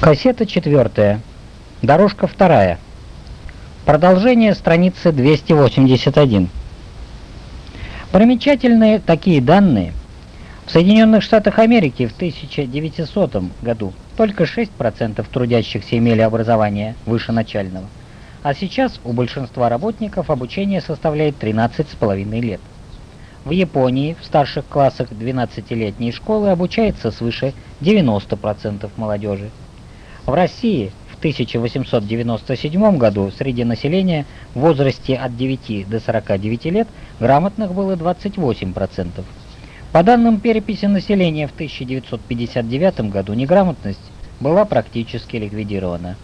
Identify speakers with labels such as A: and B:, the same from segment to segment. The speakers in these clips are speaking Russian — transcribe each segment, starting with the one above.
A: Кассета четвертая. Дорожка вторая. Продолжение страницы 281. Примечательные такие данные. В Соединенных Штатах Америки в 1900 году только 6% трудящихся имели образование выше начального, а сейчас у большинства работников обучение составляет 13,5 лет. В Японии в старших классах 12-летней школы обучается свыше 90% молодежи. В России в 1897 году среди населения в возрасте от 9 до 49 лет грамотных было 28%. По данным переписи населения в 1959 году неграмотность была практически ликвидирована.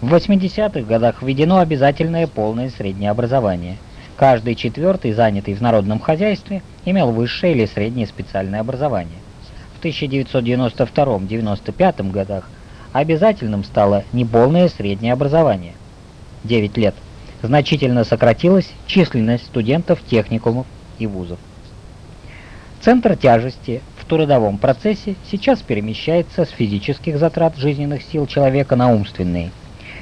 A: В 80-х годах введено обязательное полное среднее образование – Каждый четвертый, занятый в народном хозяйстве, имел высшее или среднее специальное образование. В 1992-95 годах обязательным стало неполное среднее образование – 9 лет. Значительно сократилась численность студентов техникумов и вузов. Центр тяжести в трудовом процессе сейчас перемещается с физических затрат жизненных сил человека на умственные.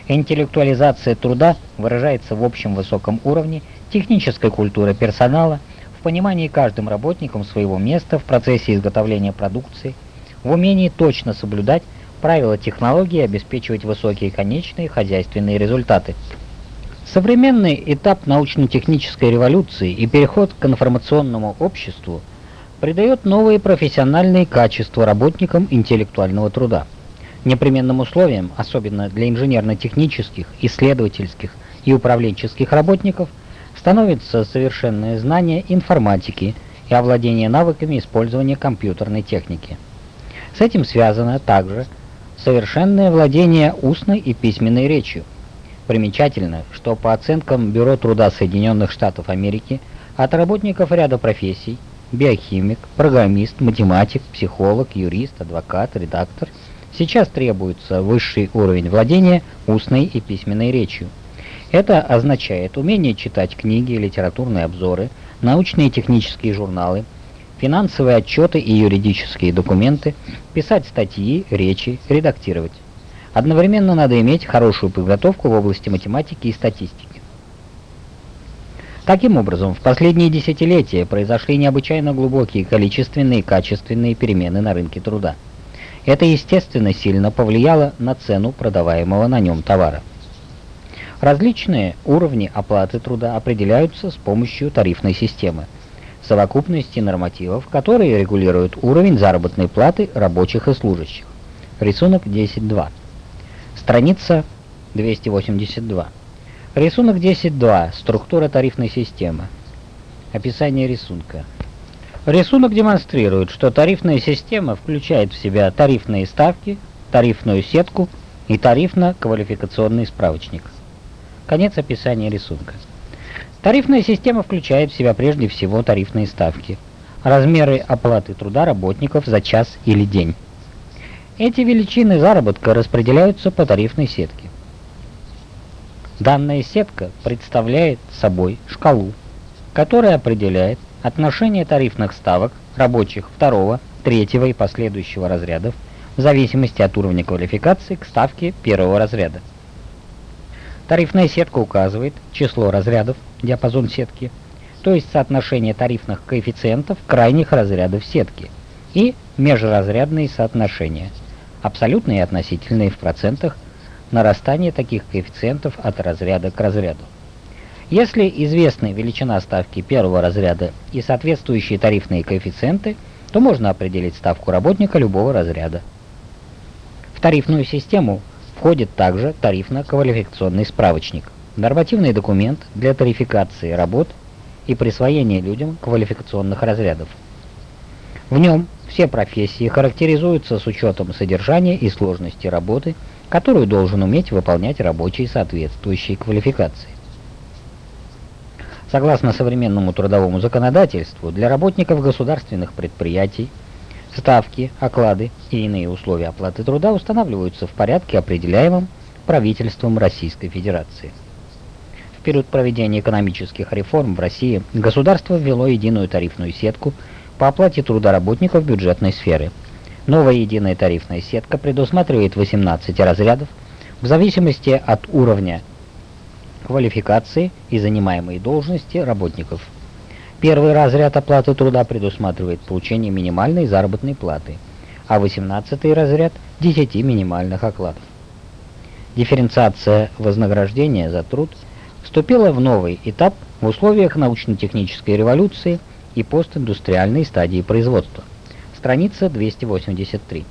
A: Интеллектуализация труда выражается в общем высоком уровне технической культуры персонала, в понимании каждым работником своего места в процессе изготовления продукции, в умении точно соблюдать правила технологии обеспечивать высокие конечные хозяйственные результаты. Современный этап научно-технической революции и переход к информационному обществу придает новые профессиональные качества работникам интеллектуального труда. Непременным условием, особенно для инженерно-технических, исследовательских и управленческих работников – становится совершенное знание информатики и овладение навыками использования компьютерной техники. С этим связано также совершенное владение устной и письменной речью. Примечательно, что по оценкам Бюро труда Соединенных Штатов Америки от работников ряда профессий биохимик, программист, математик, психолог, юрист, адвокат, редактор сейчас требуется высший уровень владения устной и письменной речью. Это означает умение читать книги, литературные обзоры, научные и технические журналы, финансовые отчеты и юридические документы, писать статьи, речи, редактировать. Одновременно надо иметь хорошую подготовку в области математики и статистики. Таким образом, в последние десятилетия произошли необычайно глубокие количественные и качественные перемены на рынке труда. Это, естественно, сильно повлияло на цену продаваемого на нем товара. Различные уровни оплаты труда определяются с помощью тарифной системы, совокупности нормативов, которые регулируют уровень заработной платы рабочих и служащих. Рисунок 10.2. Страница 282. Рисунок 10.2. Структура тарифной системы. Описание рисунка. Рисунок демонстрирует, что тарифная система включает в себя тарифные ставки, тарифную сетку и тарифно-квалификационный справочник. Конец описания рисунка. Тарифная система включает в себя прежде всего тарифные ставки, размеры оплаты труда работников за час или день. Эти величины заработка распределяются по тарифной сетке. Данная сетка представляет собой шкалу, которая определяет отношение тарифных ставок рабочих второго, третьего и последующего разрядов в зависимости от уровня квалификации к ставке первого разряда. Тарифная сетка указывает число разрядов, диапазон сетки, то есть соотношение тарифных коэффициентов крайних разрядов сетки и межразрядные соотношения, абсолютные и относительные в процентах, нарастание таких коэффициентов от разряда к разряду. Если известны величина ставки первого разряда и соответствующие тарифные коэффициенты, то можно определить ставку работника любого разряда. В тарифную систему Входит также тарифно-квалификационный справочник, нормативный документ для тарификации работ и присвоения людям квалификационных разрядов. В нем все профессии характеризуются с учетом содержания и сложности работы, которую должен уметь выполнять рабочий соответствующей квалификации. Согласно современному трудовому законодательству, для работников государственных предприятий Ставки, оклады и иные условия оплаты труда устанавливаются в порядке, определяемом правительством Российской Федерации. В период проведения экономических реформ в России государство ввело единую тарифную сетку по оплате труда работников бюджетной сферы. Новая единая тарифная сетка предусматривает 18 разрядов в зависимости от уровня квалификации и занимаемой должности работников. Первый разряд оплаты труда предусматривает получение минимальной заработной платы, а 18 разряд – 10 минимальных окладов. Дифференциация вознаграждения за труд вступила в новый этап в условиях научно-технической революции и постиндустриальной стадии производства – Страница 283.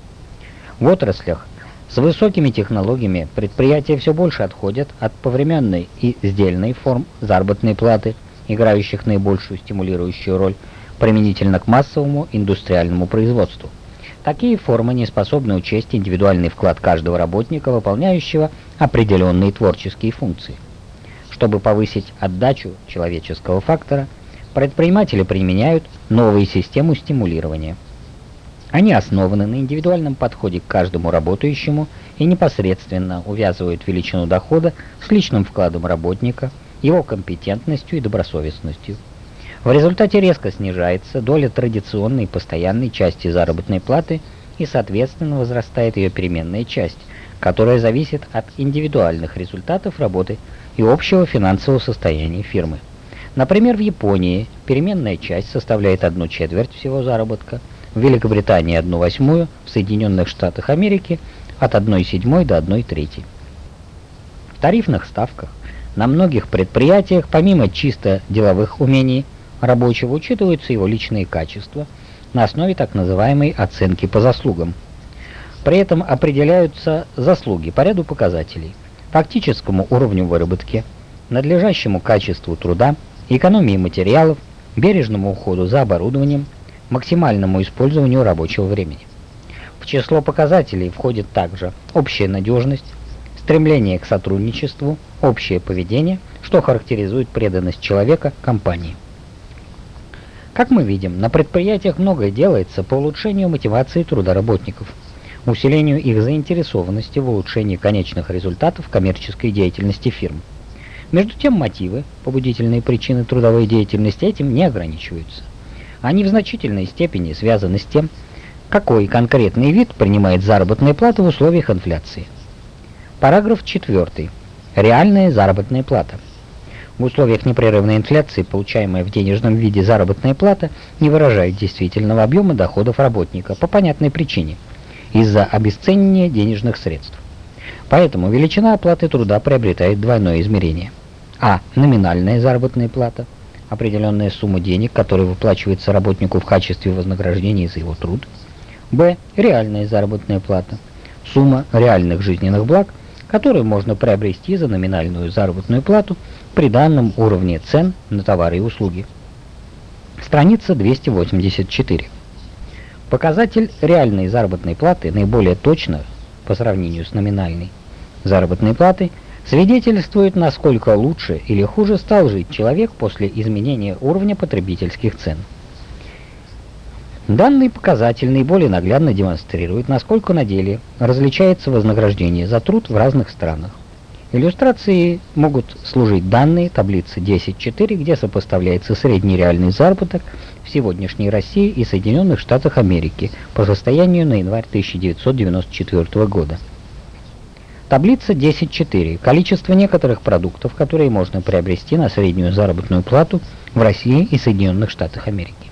A: В отраслях с высокими технологиями предприятия все больше отходят от повременной и сдельной форм заработной платы, играющих наибольшую стимулирующую роль применительно к массовому индустриальному производству. Такие формы не способны учесть индивидуальный вклад каждого работника, выполняющего определенные творческие функции. Чтобы повысить отдачу человеческого фактора, предприниматели применяют новые системы стимулирования – они основаны на индивидуальном подходе к каждому работающему и непосредственно увязывают величину дохода с личным вкладом работника, его компетентностью и добросовестностью. В результате резко снижается доля традиционной постоянной части заработной платы и, соответственно, возрастает ее переменная часть, которая зависит от индивидуальных результатов работы и общего финансового состояния фирмы. Например, в Японии переменная часть составляет одну четверть всего заработка – в Великобритании 1 восьмую, в Соединенных Штатах Америки от 1 седьмой до 1 трети. В тарифных ставках на многих предприятиях, помимо чисто деловых умений рабочего, учитываются его личные качества на основе так называемой оценки по заслугам. При этом определяются заслуги по ряду показателей – фактическому уровню выработки, надлежащему качеству труда, экономии материалов, бережному уходу за оборудованием, максимальному использованию рабочего времени. В число показателей входит также общая надежность, стремление к сотрудничеству, общее поведение, что характеризует преданность человека компании. Как мы видим, на предприятиях многое делается по улучшению мотивации труда усилению их заинтересованности в улучшении конечных результатов коммерческой деятельности фирм. Между тем мотивы, побудительные причины трудовой деятельности этим не ограничиваются. Они в значительной степени связаны с тем, какой конкретный вид принимает заработная плата в условиях инфляции. Параграф 4. Реальная заработная плата. В условиях непрерывной инфляции получаемая в денежном виде заработная плата не выражает действительного объема доходов работника по понятной причине – из-за обесценивания денежных средств. Поэтому величина оплаты труда приобретает двойное измерение. А. Номинальная заработная плата – определенная сумма денег, которая выплачивается работнику в качестве вознаграждения за его труд. Б. Реальная заработная плата. Сумма реальных жизненных благ, которые можно приобрести за номинальную заработную плату при данном уровне цен на товары и услуги. Страница 284. Показатель реальной заработной платы наиболее точно по сравнению с номинальной заработной платой – свидетельствует, насколько лучше или хуже стал жить человек после изменения уровня потребительских цен. Данный показатель наиболее наглядно демонстрирует, насколько на деле различается вознаграждение за труд в разных странах. Иллюстрации могут служить данные таблицы 10.4, где сопоставляется средний реальный заработок в сегодняшней России и Соединенных Штатах Америки по состоянию на январь 1994 года. Таблица 10.4. Количество некоторых продуктов, которые можно приобрести на среднюю заработную плату в России и Соединенных Штатах Америки.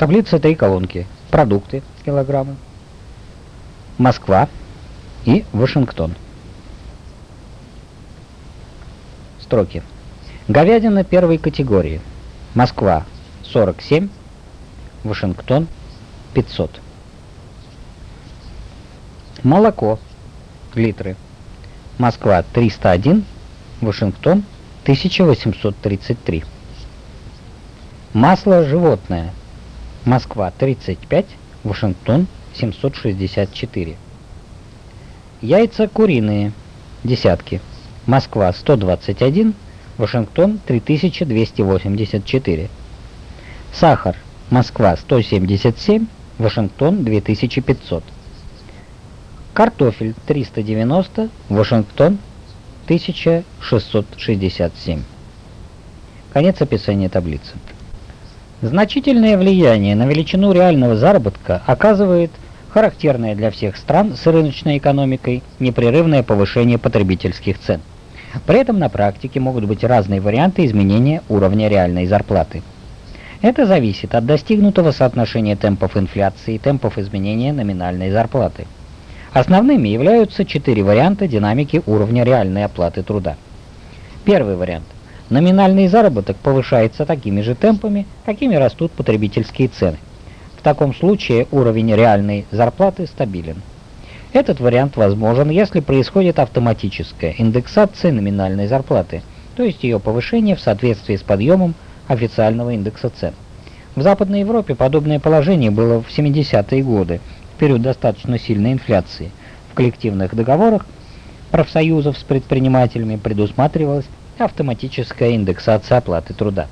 A: В таблице три колонки. Продукты, килограммы, Москва и Вашингтон. Строки. Говядина первой категории. Москва 47, Вашингтон 500. Молоко. Литры. Москва 301, Вашингтон 1833. Масло животное. Москва 35, Вашингтон 764. Яйца куриные. Десятки. Москва 121, Вашингтон 3284. Сахар. Москва 177, Вашингтон 2500. Картофель 390, Вашингтон 1667. Конец описания таблицы. Значительное влияние на величину реального заработка оказывает характерное для всех стран с рыночной экономикой непрерывное повышение потребительских цен. При этом на практике могут быть разные варианты изменения уровня реальной зарплаты. Это зависит от достигнутого соотношения темпов инфляции и темпов изменения номинальной зарплаты. Основными являются четыре варианта динамики уровня реальной оплаты труда. Первый вариант. Номинальный заработок повышается такими же темпами, какими растут потребительские цены. В таком случае уровень реальной зарплаты стабилен. Этот вариант возможен, если происходит автоматическая индексация номинальной зарплаты, то есть ее повышение в соответствии с подъемом официального индекса цен. В Западной Европе подобное положение было в 70-е годы, в период достаточно сильной инфляции. В коллективных договорах профсоюзов с предпринимателями предусматривалась автоматическая индексация оплаты труда.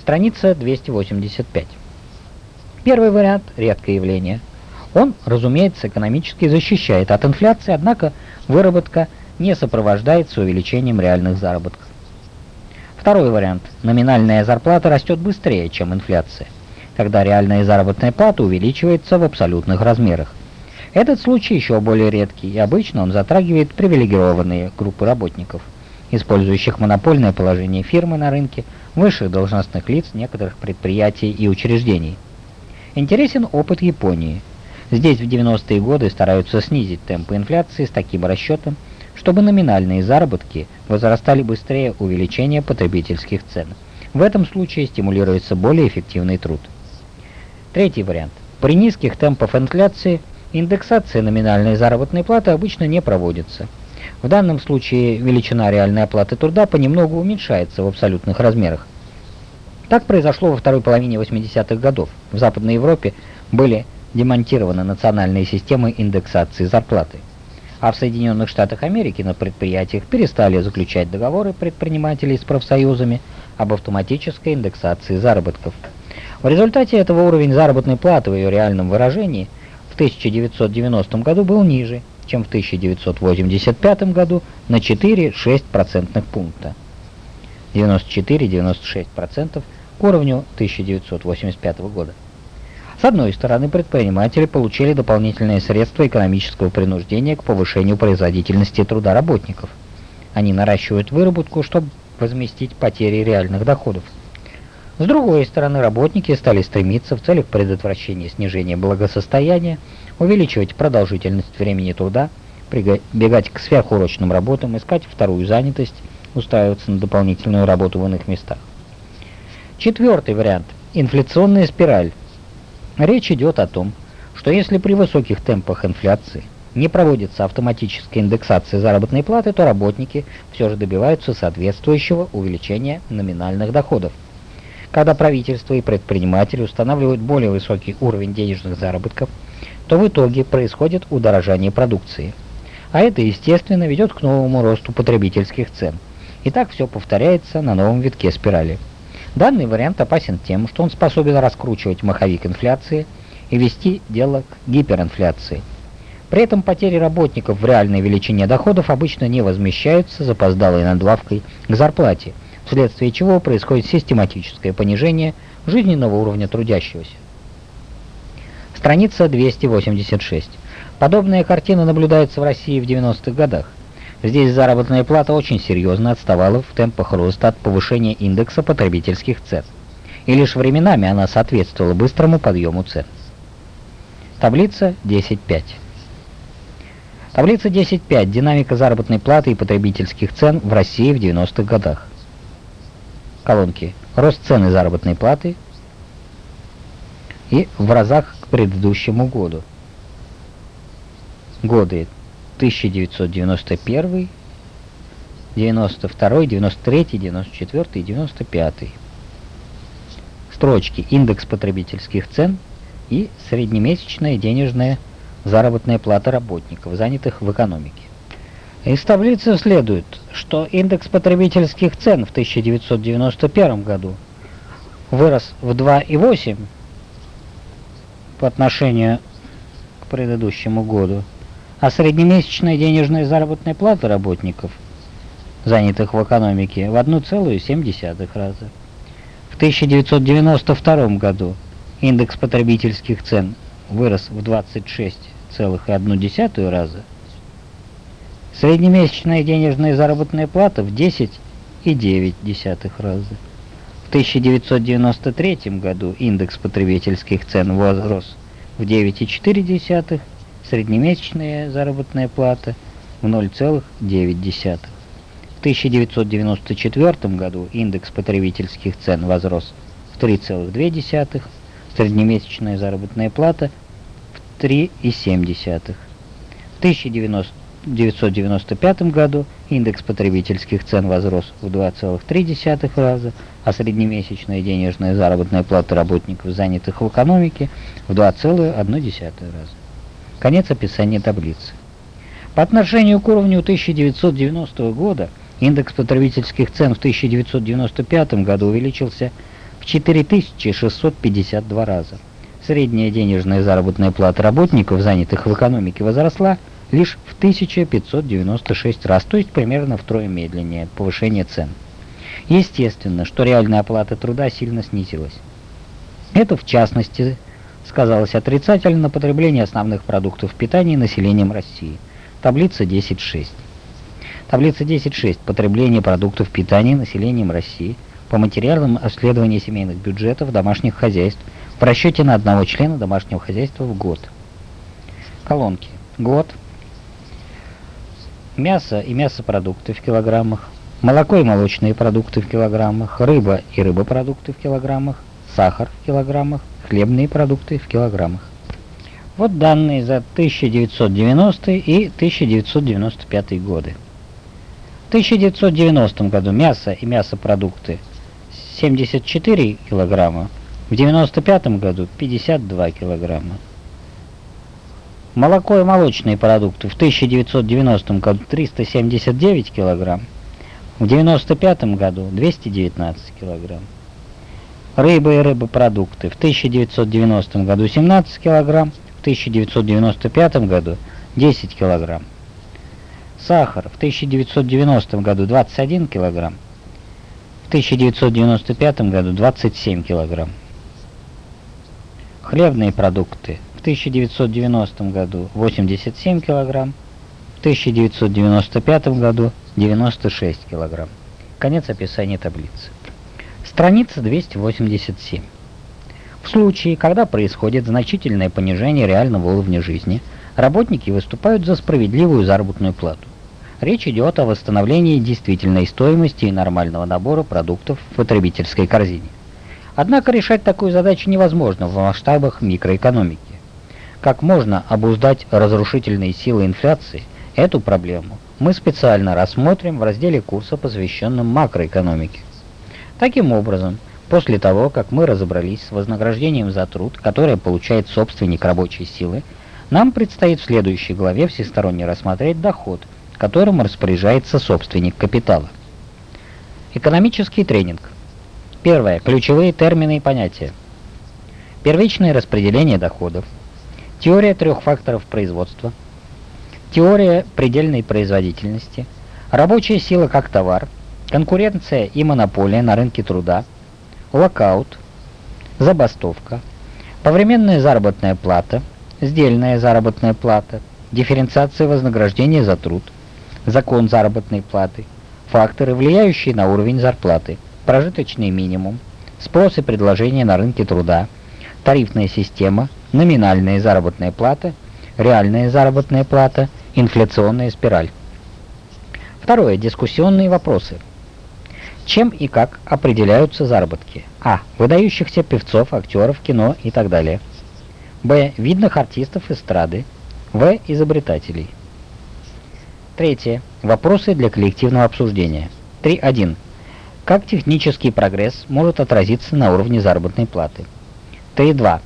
A: Страница 285. Первый вариант – редкое явление. Он, разумеется, экономически защищает от инфляции, однако выработка не сопровождается увеличением реальных заработков. Второй вариант – номинальная зарплата растет быстрее, чем инфляция, когда реальная заработная плата увеличивается в абсолютных размерах. Этот случай еще более редкий, и обычно он затрагивает привилегированные группы работников, использующих монопольное положение фирмы на рынке, высших должностных лиц некоторых предприятий и учреждений – Интересен опыт Японии. Здесь в 90-е годы стараются снизить темпы инфляции с таким расчетом, чтобы номинальные заработки возрастали быстрее увеличения потребительских цен. В этом случае стимулируется более эффективный труд. Третий вариант. При низких темпах инфляции индексация номинальной заработной платы обычно не проводится. В данном случае величина реальной оплаты труда понемногу уменьшается в абсолютных размерах, так произошло во второй половине 80-х годов. В Западной Европе были демонтированы национальные системы индексации зарплаты. А в Соединенных Штатах Америки на предприятиях перестали заключать договоры предпринимателей с профсоюзами об автоматической индексации заработков. В результате этого уровень заработной платы в ее реальном выражении в 1990 году был ниже, чем в 1985 году на 4-6 процентных пункта. 94-96% к уровню 1985 года. С одной стороны, предприниматели получили дополнительные средства экономического принуждения к повышению производительности труда работников. Они наращивают выработку, чтобы возместить потери реальных доходов. С другой стороны, работники стали стремиться в целях предотвращения снижения благосостояния, увеличивать продолжительность времени труда, прибегать к сверхурочным работам, искать вторую занятость, устраиваться на дополнительную работу в иных местах. Четвертый вариант – инфляционная спираль. Речь идет о том, что если при высоких темпах инфляции не проводится автоматическая индексация заработной платы, то работники все же добиваются соответствующего увеличения номинальных доходов. Когда правительство и предприниматели устанавливают более высокий уровень денежных заработков, то в итоге происходит удорожание продукции. А это, естественно, ведет к новому росту потребительских цен. И так все повторяется на новом витке спирали. Данный вариант опасен тем, что он способен раскручивать маховик инфляции и вести дело к гиперинфляции. При этом потери работников в реальной величине доходов обычно не возмещаются запоздалой надбавкой к зарплате, вследствие чего происходит систематическое понижение жизненного уровня трудящегося. Страница 286. Подобная картина наблюдается в России в 90-х годах. Здесь заработная плата очень серьезно отставала в темпах роста от повышения индекса потребительских цен, и лишь временами она соответствовала быстрому подъему цен. Таблица 10.5. Таблица 10.5. Динамика заработной платы и потребительских цен в России в 90-х годах. Колонки. Рост цены заработной платы и в разах к предыдущему году. Годы 1991, 92, 93, 94 и 95. Строчки «Индекс потребительских цен» и «Среднемесячная денежная заработная плата работников, занятых в экономике». Из таблицы следует, что индекс потребительских цен в 1991 году вырос в 2,8 по отношению к предыдущему году, а среднемесячная денежная заработная плата работников, занятых в экономике, в 1,7 раза. В В 1992 году индекс потребительских цен вырос в 26,1 раза, среднемесячная денежная заработная плата в 10,9 раза. В 1993 году индекс потребительских цен возрос в 9,4, среднемесячная заработная плата в 0,9. В 1994 году индекс потребительских цен возрос в 3,2, среднемесячная заработная плата в 3,7. В 1995 году индекс потребительских цен возрос в 2,3 раза, а среднемесячная денежная заработная плата работников, занятых в экономике, в 2,1 раза. Конец описания таблицы. По отношению к уровню 1990 года индекс потребительских цен в 1995 году увеличился в 4652 раза. Средняя денежная заработная плата работников, занятых в экономике, возросла лишь в 1596 раз, то есть примерно втрое медленнее повышение цен. Естественно, что реальная оплата труда сильно снизилась. Это, в частности, сказалось отрицательно на потреблении основных продуктов питания населением России. Таблица 10.6. Таблица 10.6. Потребление продуктов питания населением России – по материалам обследования семейных бюджетов домашних хозяйств в расчете на одного члена домашнего хозяйства в год. Колонки. Год. Мясо и мясопродукты в килограммах. Молоко и молочные продукты в килограммах. Рыба и рыбопродукты в килограммах. Сахар в килограммах. Хлебные продукты в килограммах. Вот данные за 1990 и 1995 годы. В 1990 году мясо и мясопродукты 74 килограмма, в 95 году 52 килограмма. Молоко и молочные продукты в 1990 году 379 килограмм, в 95 году 219 килограмм. Рыба и рыбопродукты в 1990 году 17 килограмм, в 1995 году 10 килограмм. Сахар в 1990 году 21 килограмм, 1995 году 27 килограмм. Хлебные продукты в 1990 году 87 килограмм, в 1995 году 96 килограмм. Конец описания таблицы. Страница 287. В случае, когда происходит значительное понижение реального уровня жизни, работники выступают за справедливую заработную плату. Речь идет о восстановлении действительной стоимости и нормального набора продуктов в потребительской корзине. Однако решать такую задачу невозможно в масштабах микроэкономики. Как можно обуздать разрушительные силы инфляции, эту проблему мы специально рассмотрим в разделе курса, посвященном макроэкономике. Таким образом, после того, как мы разобрались с вознаграждением за труд, которое получает собственник рабочей силы, нам предстоит в следующей главе всесторонне рассмотреть доход – которым распоряжается собственник капитала. Экономический тренинг. Первое. Ключевые термины и понятия. Первичное распределение доходов. Теория трех факторов производства. Теория предельной производительности. Рабочая сила как товар. Конкуренция и монополия на рынке труда. Локаут. Забастовка. Повременная заработная плата. Сдельная заработная плата. Дифференциация вознаграждения за труд закон заработной платы, факторы, влияющие на уровень зарплаты, прожиточный минимум, спрос и предложение на рынке труда, тарифная система, номинальная заработная плата, реальная заработная плата, инфляционная спираль. Второе. Дискуссионные вопросы. Чем и как определяются заработки? А. Выдающихся певцов, актеров, кино и так далее. Б. Видных артистов эстрады. В. Изобретателей. Третье. Вопросы для коллективного обсуждения. 3.1. Как технический прогресс может отразиться на уровне заработной платы? 3.2.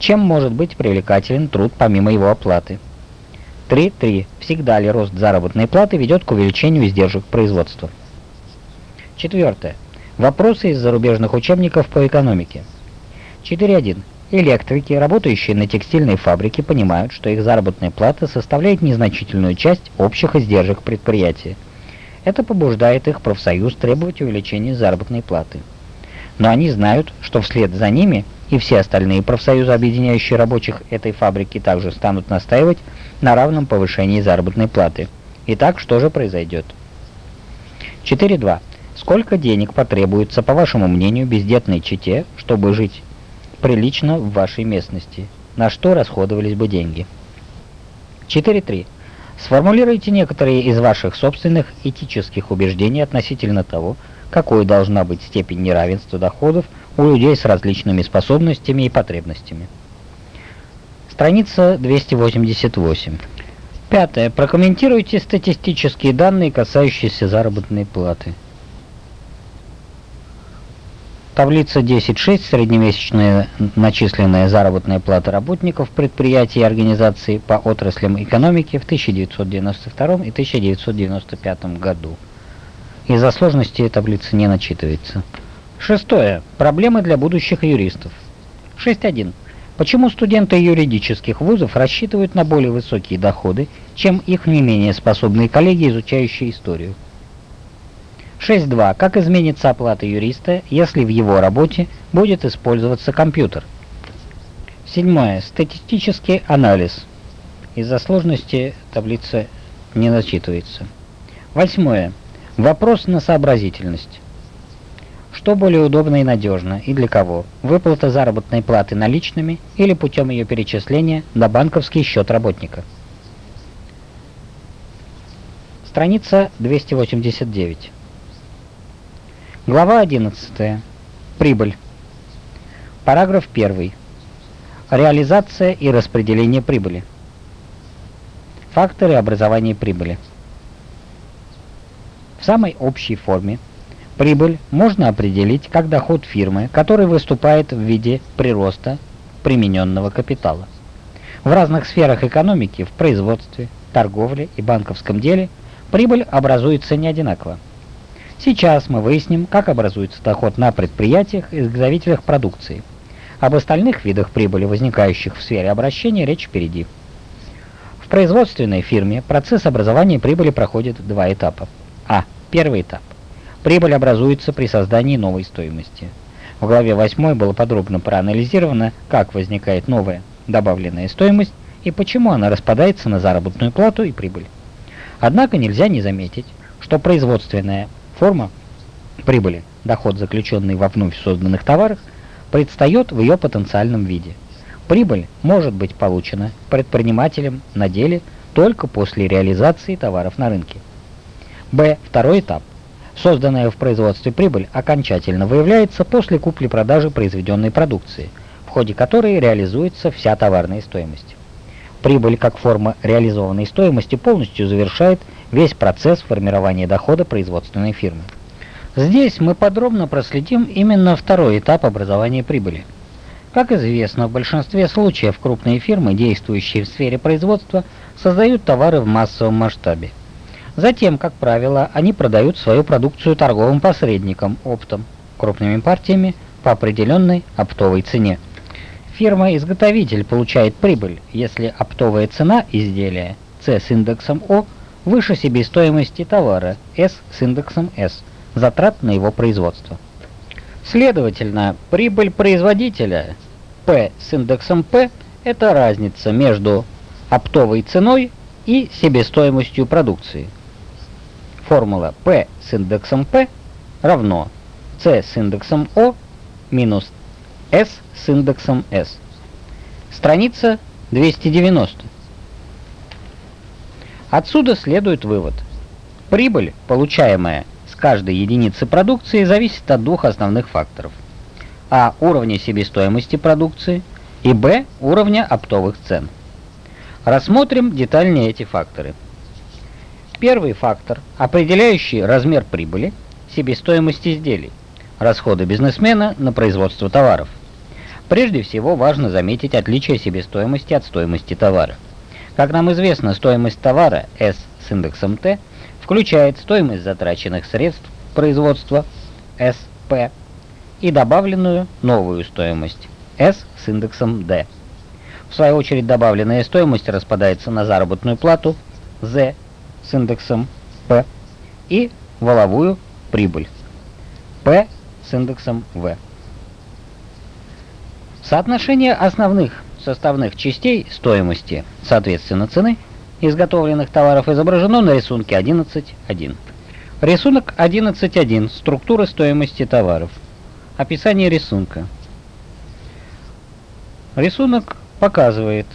A: Чем может быть привлекателен труд помимо его оплаты? 3.3. Всегда ли рост заработной платы ведет к увеличению издержек производства? Четвертое. Вопросы из зарубежных учебников по экономике. 4.1. Электрики, работающие на текстильной фабрике, понимают, что их заработная плата составляет незначительную часть общих издержек предприятия. Это побуждает их профсоюз требовать увеличения заработной платы. но они знают, что вслед за ними и все остальные профсоюзы, объединяющие рабочих этой фабрики, также станут настаивать на равном повышении заработной платы. Итак, что же произойдет? 4.2. Сколько денег потребуется, по вашему мнению, бездетной чете, чтобы жить прилично в вашей местности? На что расходовались бы деньги? 4.3. Сформулируйте некоторые из ваших собственных этических убеждений относительно того, какой должна быть степень неравенства доходов у людей с различными способностями и потребностями. Страница 288. Пятое. Прокомментируйте статистические данные, касающиеся заработной платы. Таблица 10.6. Среднемесячная начисленная заработная плата работников предприятий и организаций по отраслям экономики в 1992 и 1995 году. Из-за сложности таблица не начитывается. Шестое. Проблемы для будущих юристов. 6.1. Почему студенты юридических вузов рассчитывают на более высокие доходы, чем их не менее способные коллеги, изучающие историю? 6.2. Как изменится оплата юриста, если в его работе будет использоваться компьютер? Седьмое. Статистический анализ. Из-за сложности таблица не начитывается. Восьмое. Вопрос на сообразительность. Что более удобно и надежно, и для кого? Выплата заработной платы наличными или путем ее перечисления на банковский счет работника? Страница 289. Глава 11. Прибыль. Параграф 1. Реализация и распределение прибыли. Факторы образования прибыли. В самой общей форме прибыль можно определить как доход фирмы, который выступает в виде прироста примененного капитала. В разных сферах экономики, в производстве, торговле и банковском деле прибыль образуется не одинаково. Сейчас мы выясним, как образуется доход на предприятиях и изготовителях продукции. Об остальных видах прибыли, возникающих в сфере обращения, речь впереди. В производственной фирме процесс образования прибыли проходит два этапа. А. Первый этап. Прибыль образуется при создании новой стоимости. В главе 8 было подробно проанализировано, как возникает новая добавленная стоимость и почему она распадается на заработную плату и прибыль. Однако нельзя не заметить, что производственная форма прибыли, доход, заключенный во вновь созданных товарах, предстает в ее потенциальном виде. Прибыль может быть получена предпринимателем на деле только после реализации товаров на рынке. Б. Второй этап. Созданная в производстве прибыль окончательно выявляется после купли-продажи произведенной продукции, в ходе которой реализуется вся товарная стоимость. Прибыль как форма реализованной стоимости полностью завершает весь процесс формирования дохода производственной фирмы. Здесь мы подробно проследим именно второй этап образования прибыли. Как известно, в большинстве случаев крупные фирмы, действующие в сфере производства, создают товары в массовом масштабе. Затем, как правило, они продают свою продукцию торговым посредникам оптом, крупными партиями по определенной оптовой цене. Фирма-изготовитель получает прибыль, если оптовая цена изделия C с индексом O выше себестоимости товара S с индексом S, затрат на его производство. Следовательно, прибыль производителя P с индексом P – это разница между оптовой ценой и себестоимостью продукции – формула P с индексом P равно C с индексом O минус S с индексом S. Страница 290. Отсюда следует вывод. Прибыль, получаемая с каждой единицы продукции, зависит от двух основных факторов. А. Уровня себестоимости продукции и Б. Уровня оптовых цен. Рассмотрим детальнее эти факторы. Первый фактор, определяющий размер прибыли, себестоимость изделий, расходы бизнесмена на производство товаров. Прежде всего важно заметить отличие себестоимости от стоимости товара. Как нам известно, стоимость товара S с индексом T включает стоимость затраченных средств производства SP и добавленную новую стоимость S с индексом D. В свою очередь добавленная стоимость распадается на заработную плату Z с индексом и валовую прибыль P с индексом V. Соотношение основных составных частей стоимости, соответственно цены, изготовленных товаров изображено на рисунке 11.1. Рисунок 11.1. Структура стоимости товаров. Описание рисунка. Рисунок показывает,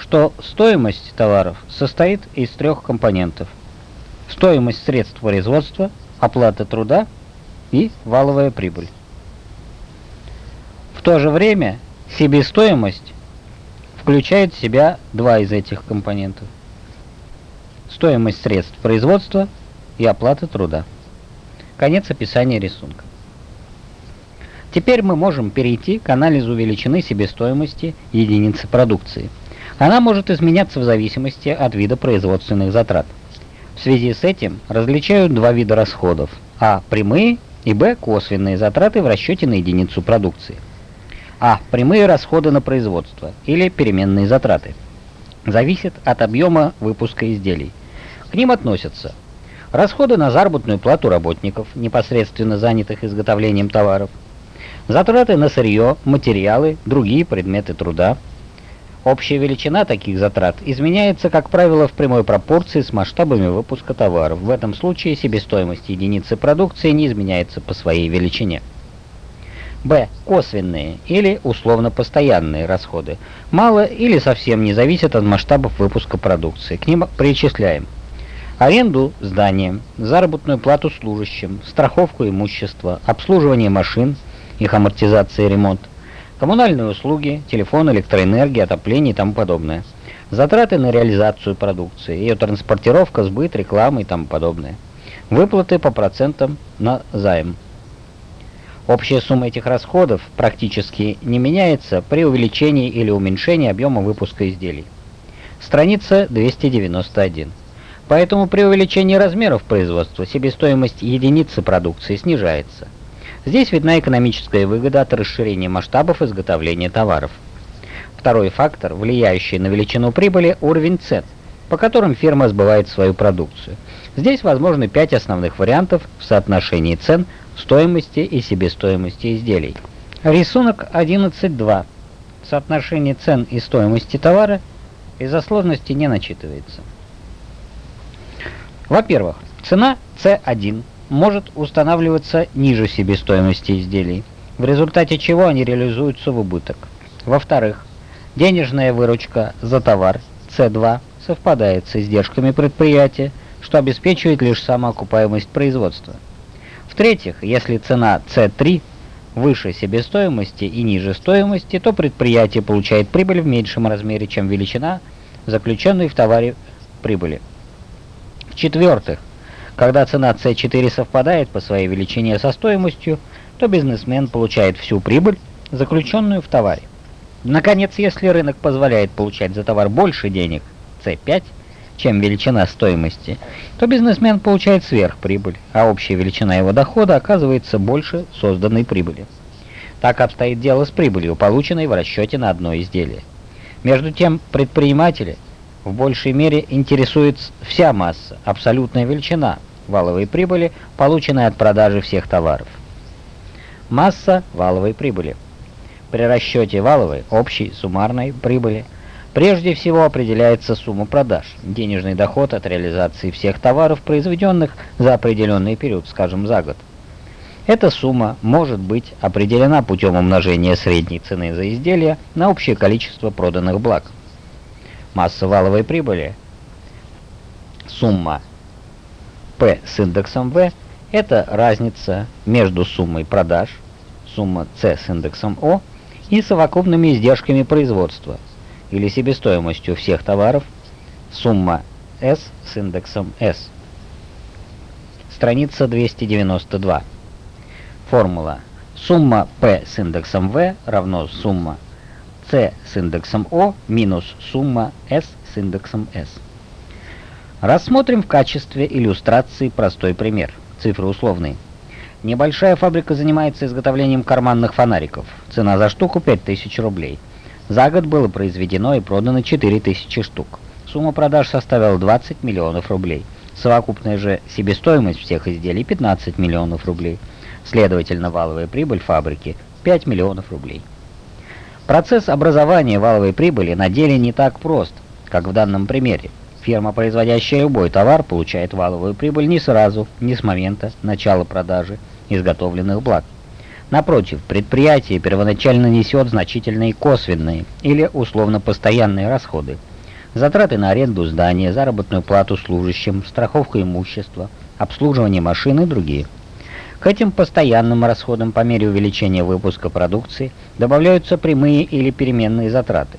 A: что стоимость товаров состоит из трех компонентов. Стоимость средств производства, оплата труда и валовая прибыль. В то же время себестоимость включает в себя два из этих компонентов. Стоимость средств производства и оплата труда. Конец описания рисунка. Теперь мы можем перейти к анализу величины себестоимости единицы продукции. Она может изменяться в зависимости от вида производственных затрат. В связи с этим различают два вида расходов – а. прямые и б. косвенные затраты в расчете на единицу продукции. А. Прямые расходы на производство или переменные затраты. Зависят от объема выпуска изделий. К ним относятся расходы на заработную плату работников, непосредственно занятых изготовлением товаров, Затраты на сырье, материалы, другие предметы труда. Общая величина таких затрат изменяется, как правило, в прямой пропорции с масштабами выпуска товаров. В этом случае себестоимость единицы продукции не изменяется по своей величине. Б. Косвенные или условно постоянные расходы. Мало или совсем не зависят от масштабов выпуска продукции. К ним причисляем аренду здания, заработную плату служащим, страховку имущества, обслуживание машин – их амортизация и ремонт, коммунальные услуги, телефон, электроэнергия, отопление и тому подобное, затраты на реализацию продукции, ее транспортировка, сбыт, реклама и тому подобное, выплаты по процентам на займ. Общая сумма этих расходов практически не меняется при увеличении или уменьшении объема выпуска изделий. Страница 291. Поэтому при увеличении размеров производства себестоимость единицы продукции снижается – Здесь видна экономическая выгода от расширения масштабов изготовления товаров. Второй фактор, влияющий на величину прибыли – уровень цен, по которым фирма сбывает свою продукцию. Здесь возможны пять основных вариантов в соотношении цен, стоимости и себестоимости изделий. Рисунок 11.2. Соотношение цен и стоимости товара из-за сложности не начитывается. Во-первых, цена C1 может устанавливаться ниже себестоимости изделий, в результате чего они реализуются в убыток. Во-вторых, денежная выручка за товар C2 совпадает с издержками предприятия, что обеспечивает лишь самоокупаемость производства. В-третьих, если цена C3 выше себестоимости и ниже стоимости, то предприятие получает прибыль в меньшем размере, чем величина заключенной в товаре прибыли. В-четвертых, когда цена C4 совпадает по своей величине со стоимостью, то бизнесмен получает всю прибыль, заключенную в товаре. Наконец, если рынок позволяет получать за товар больше денег, C5, чем величина стоимости, то бизнесмен получает сверхприбыль, а общая величина его дохода оказывается больше созданной прибыли. Так обстоит дело с прибылью, полученной в расчете на одно изделие. Между тем, предприниматели в большей мере интересует вся масса, абсолютная величина, валовой прибыли, полученной от продажи всех товаров. Масса валовой прибыли. При расчете валовой, общей, суммарной прибыли, прежде всего определяется сумма продаж, денежный доход от реализации всех товаров, произведенных за определенный период, скажем, за год. Эта сумма может быть определена путем умножения средней цены за изделие на общее количество проданных благ. Масса валовой прибыли, сумма P с индексом V – это разница между суммой продаж, сумма C с индексом O, и совокупными издержками производства, или себестоимостью всех товаров, сумма S с индексом S. Страница 292. Формула. Сумма P с индексом V равно сумма C с индексом O минус сумма S с индексом S. Рассмотрим в качестве иллюстрации простой пример. Цифры условные. Небольшая фабрика занимается изготовлением карманных фонариков. Цена за штуку 5000 рублей. За год было произведено и продано 4000 штук. Сумма продаж составила 20 миллионов рублей. Совокупная же себестоимость всех изделий 15 миллионов рублей. Следовательно, валовая прибыль фабрики 5 миллионов рублей. Процесс образования валовой прибыли на деле не так прост, как в данном примере. Фирма, производящая любой товар, получает валовую прибыль не сразу, не с момента начала продажи изготовленных благ. Напротив, предприятие первоначально несет значительные косвенные или условно-постоянные расходы. Затраты на аренду здания, заработную плату служащим, страховку имущества, обслуживание машин и другие. К этим постоянным расходам по мере увеличения выпуска продукции добавляются прямые или переменные затраты.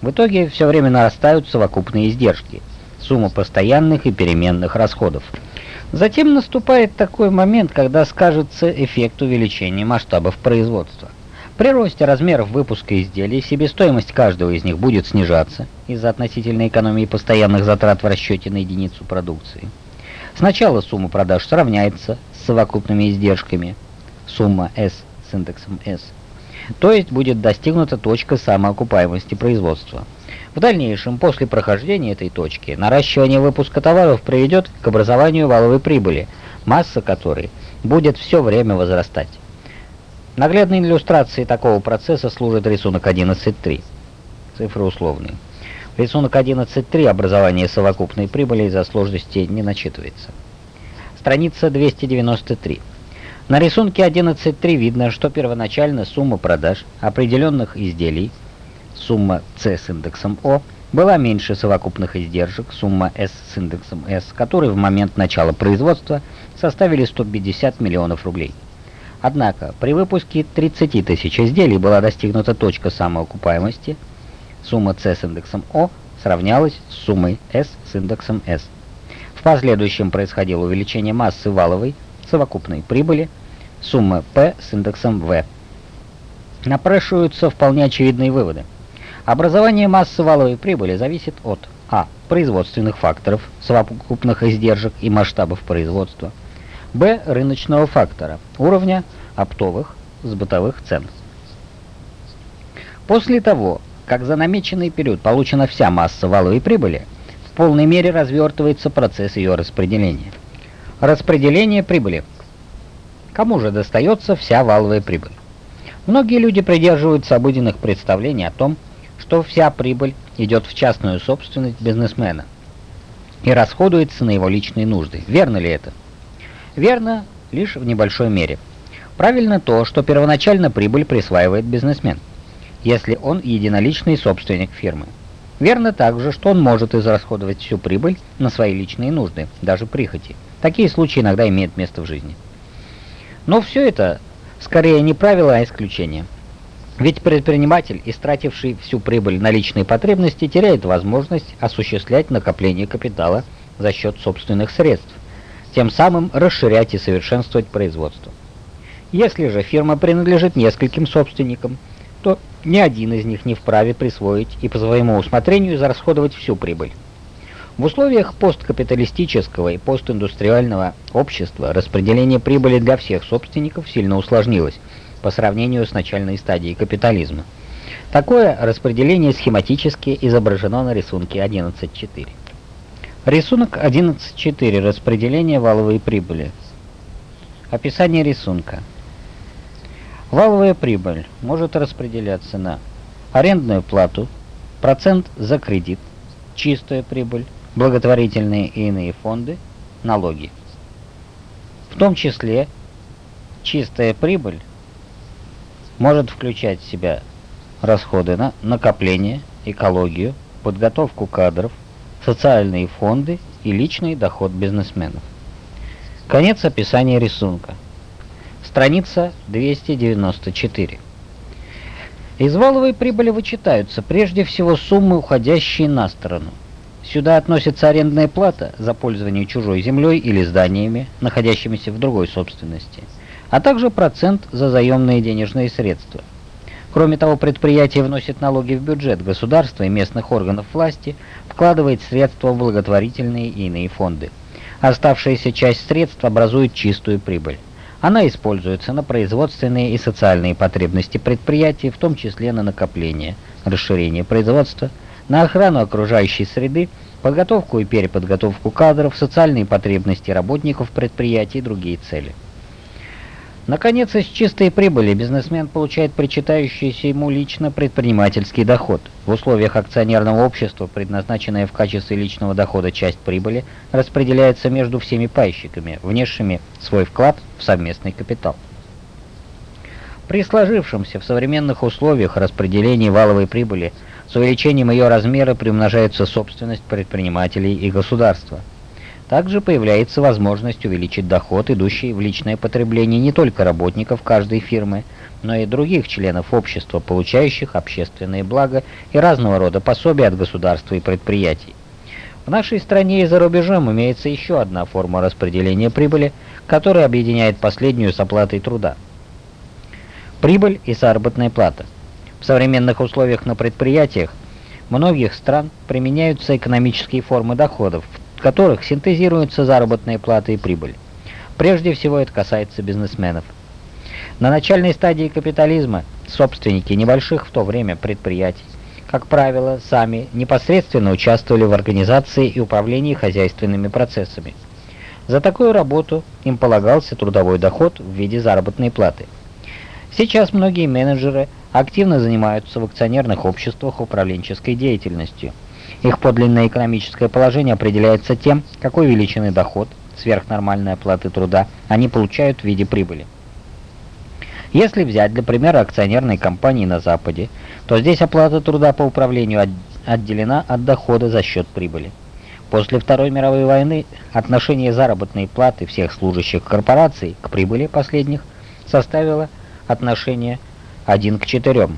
A: В итоге все время нарастают совокупные издержки, сумма постоянных и переменных расходов. Затем наступает такой момент, когда скажется эффект увеличения масштабов производства. При росте размеров выпуска изделий себестоимость каждого из них будет снижаться из-за относительной экономии постоянных затрат в расчете на единицу продукции. Сначала сумма продаж сравняется с совокупными издержками, сумма S с индексом S, то есть будет достигнута точка самоокупаемости производства. В дальнейшем, после прохождения этой точки, наращивание выпуска товаров приведет к образованию валовой прибыли, масса которой будет все время возрастать. Наглядной иллюстрацией такого процесса служит рисунок 11.3. Цифры условные. Рисунок 11.3 образование совокупной прибыли из-за сложности не начитывается. Страница 293. На рисунке 11.3 видно, что первоначально сумма продаж определенных изделий – сумма C с индексом O была меньше совокупных издержек, сумма S с индексом S, которые в момент начала производства составили 150 миллионов рублей. Однако при выпуске 30 тысяч изделий была достигнута точка самоокупаемости, сумма C с индексом O сравнялась с суммой S с индексом S. В последующем происходило увеличение массы валовой совокупной прибыли, сумма P с индексом V. Напрашиваются вполне очевидные выводы. Образование массы валовой прибыли зависит от а. производственных факторов, совокупных издержек и масштабов производства, б. рыночного фактора, уровня оптовых сбытовых цен. После того, как за намеченный период получена вся масса валовой прибыли, в полной мере развертывается процесс ее распределения. Распределение прибыли. Кому же достается вся валовая прибыль? Многие люди придерживаются обыденных представлений о том, что вся прибыль идет в частную собственность бизнесмена и расходуется на его личные нужды. Верно ли это? Верно лишь в небольшой мере. Правильно то, что первоначально прибыль присваивает бизнесмен, если он единоличный собственник фирмы. Верно также, что он может израсходовать всю прибыль на свои личные нужды, даже прихоти. Такие случаи иногда имеют место в жизни. Но все это скорее не правило, а исключение. Ведь предприниматель, истративший всю прибыль на личные потребности, теряет возможность осуществлять накопление капитала за счет собственных средств, тем самым расширять и совершенствовать производство. Если же фирма принадлежит нескольким собственникам, то ни один из них не вправе присвоить и по своему усмотрению израсходовать всю прибыль. В условиях посткапиталистического и постиндустриального общества распределение прибыли для всех собственников сильно усложнилось – по сравнению с начальной стадией капитализма. Такое распределение схематически изображено на рисунке 11.4. Рисунок 11.4. Распределение валовой прибыли. Описание рисунка. Валовая прибыль может распределяться на арендную плату, процент за кредит, чистая прибыль, благотворительные и иные фонды, налоги. В том числе чистая прибыль может включать в себя расходы на накопление, экологию, подготовку кадров, социальные фонды и личный доход бизнесменов. Конец описания рисунка. Страница 294. Из валовой прибыли вычитаются прежде всего суммы, уходящие на сторону. Сюда относится арендная плата за пользование чужой землей или зданиями, находящимися в другой собственности – а также процент за заемные денежные средства. Кроме того, предприятие вносит налоги в бюджет государства и местных органов власти, вкладывает средства в благотворительные и иные фонды. Оставшаяся часть средств образует чистую прибыль. Она используется на производственные и социальные потребности предприятий, в том числе на накопление, расширение производства, на охрану окружающей среды, подготовку и переподготовку кадров, социальные потребности работников предприятий и другие цели. Наконец, из чистой прибыли бизнесмен получает причитающийся ему лично предпринимательский доход. В условиях акционерного общества, предназначенная в качестве личного дохода часть прибыли, распределяется между всеми пайщиками, внесшими свой вклад в совместный капитал. При сложившемся в современных условиях распределении валовой прибыли с увеличением ее размера приумножается собственность предпринимателей и государства. Также появляется возможность увеличить доход, идущий в личное потребление не только работников каждой фирмы, но и других членов общества, получающих общественные блага и разного рода пособия от государства и предприятий. В нашей стране и за рубежом имеется еще одна форма распределения прибыли, которая объединяет последнюю с оплатой труда. Прибыль и заработная плата. В современных условиях на предприятиях многих стран применяются экономические формы доходов, которых синтезируются заработные платы и прибыль. Прежде всего это касается бизнесменов. На начальной стадии капитализма собственники небольших в то время предприятий, как правило, сами непосредственно участвовали в организации и управлении хозяйственными процессами. За такую работу им полагался трудовой доход в виде заработной платы. Сейчас многие менеджеры активно занимаются в акционерных обществах управленческой деятельностью – их подлинное экономическое положение определяется тем, какой величины доход, сверхнормальной оплаты труда, они получают в виде прибыли. Если взять для примера акционерные компании на Западе, то здесь оплата труда по управлению отделена от дохода за счет прибыли. После Второй мировой войны отношение заработной платы всех служащих корпораций к прибыли последних составило отношение 1 к 4.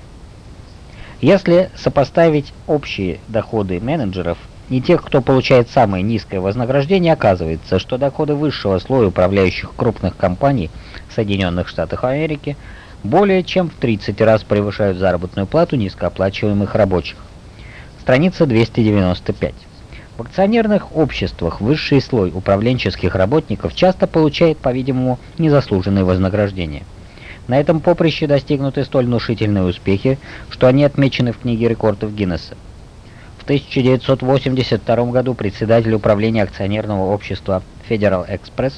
A: Если сопоставить общие доходы менеджеров и тех, кто получает самое низкое вознаграждение, оказывается, что доходы высшего слоя управляющих крупных компаний Соединенных Штатов Америки более чем в 30 раз превышают заработную плату низкооплачиваемых рабочих. Страница 295. В акционерных обществах высший слой управленческих работников часто получает, по-видимому, незаслуженные вознаграждения – на этом поприще достигнуты столь внушительные успехи, что они отмечены в книге рекордов Гиннесса. В 1982 году председатель управления акционерного общества Federal Express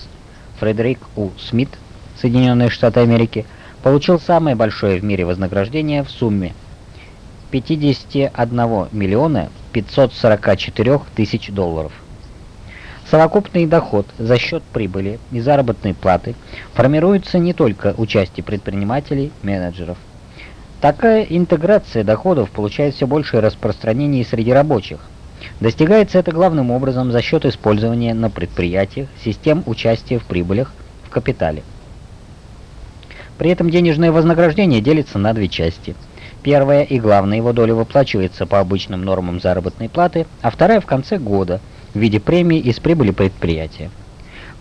A: Фредерик У. Смит, Соединенные Штаты Америки, получил самое большое в мире вознаграждение в сумме 51 миллиона 544 тысяч долларов. Совокупный доход за счет прибыли и заработной платы формируется не только участие предпринимателей, менеджеров. Такая интеграция доходов получает все большее распространение среди рабочих. Достигается это главным образом за счет использования на предприятиях систем участия в прибылях в капитале. При этом денежное вознаграждение делится на две части. Первая и главная его доля выплачивается по обычным нормам заработной платы, а вторая в конце года – в виде премии из прибыли предприятия.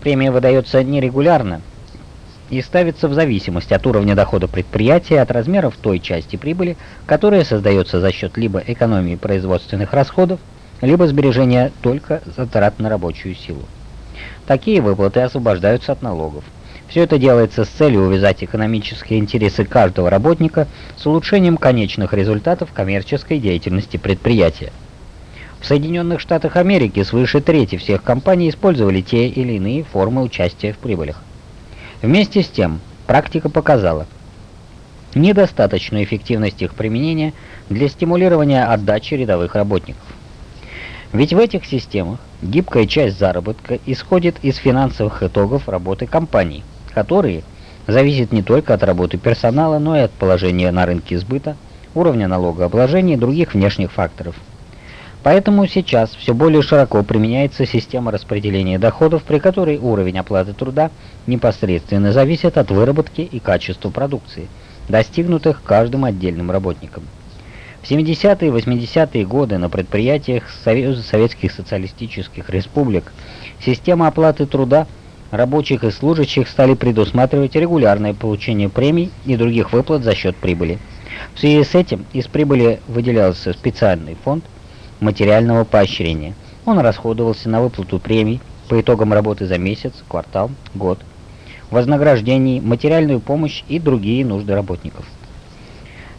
A: Премия выдается нерегулярно и ставится в зависимости от уровня дохода предприятия, от размеров той части прибыли, которая создается за счет либо экономии производственных расходов, либо сбережения только затрат на рабочую силу. Такие выплаты освобождаются от налогов. Все это делается с целью увязать экономические интересы каждого работника с улучшением конечных результатов коммерческой деятельности предприятия. В Соединенных Штатах Америки свыше трети всех компаний использовали те или иные формы участия в прибылях. Вместе с тем, практика показала недостаточную эффективность их применения для стимулирования отдачи рядовых работников. Ведь в этих системах гибкая часть заработка исходит из финансовых итогов работы компаний, которые зависят не только от работы персонала, но и от положения на рынке сбыта, уровня налогообложения и других внешних факторов – Поэтому сейчас все более широко применяется система распределения доходов, при которой уровень оплаты труда непосредственно зависит от выработки и качества продукции, достигнутых каждым отдельным работником. В 70-е и 80-е годы на предприятиях Союза Советских Социалистических Республик система оплаты труда рабочих и служащих стали предусматривать регулярное получение премий и других выплат за счет прибыли. В связи с этим из прибыли выделялся специальный фонд – материального поощрения. Он расходовался на выплату премий по итогам работы за месяц, квартал, год, вознаграждений, материальную помощь и другие нужды работников.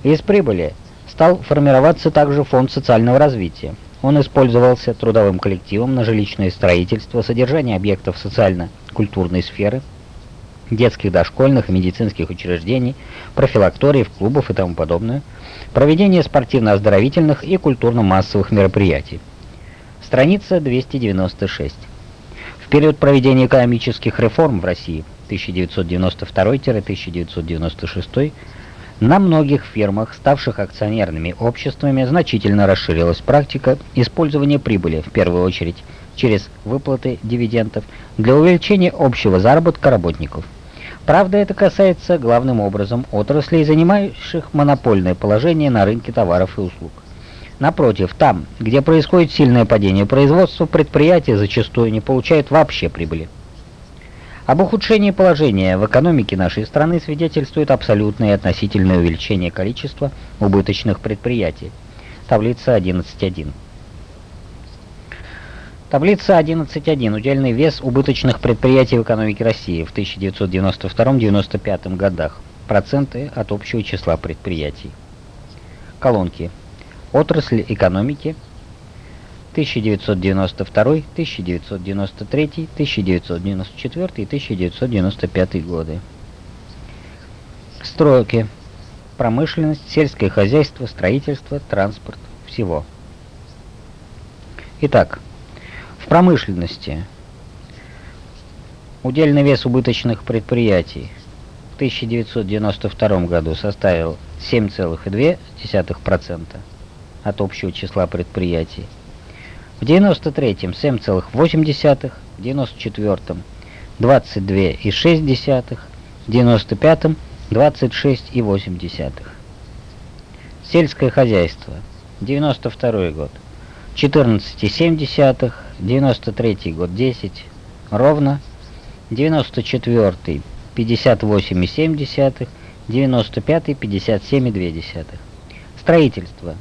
A: Из прибыли стал формироваться также фонд социального развития. Он использовался трудовым коллективом на жилищное строительство, содержание объектов социально-культурной сферы, детских, дошкольных и медицинских учреждений, профилакториев, клубов и тому подобное, проведение спортивно-оздоровительных и культурно-массовых мероприятий. Страница 296. В период проведения экономических реформ в России 1992-1996 на многих фирмах, ставших акционерными обществами, значительно расширилась практика использования прибыли, в первую очередь через выплаты дивидендов, для увеличения общего заработка работников. Правда, это касается главным образом отраслей, занимающих монопольное положение на рынке товаров и услуг. Напротив, там, где происходит сильное падение производства, предприятия зачастую не получают вообще прибыли. Об ухудшении положения в экономике нашей страны свидетельствует абсолютное и относительное увеличение количества убыточных предприятий. Таблица 11.1. Таблица 11.1. Удельный вес убыточных предприятий в экономике России в 1992-1995 годах. Проценты от общего числа предприятий. Колонки. Отрасль экономики 1992, 1993, 1994 и 1995 годы. Стройки. Промышленность, сельское хозяйство, строительство, транспорт. Всего. Итак, промышленности удельный вес убыточных предприятий в 1992 году составил 7,2% от общего числа предприятий в 93-м 7,8, в 94-м 22,6, в 95-м 26,8. Сельское хозяйство. 92 год. 14,7, 93 год 10, ровно. 94 58,7, 95 57,2. Строительство.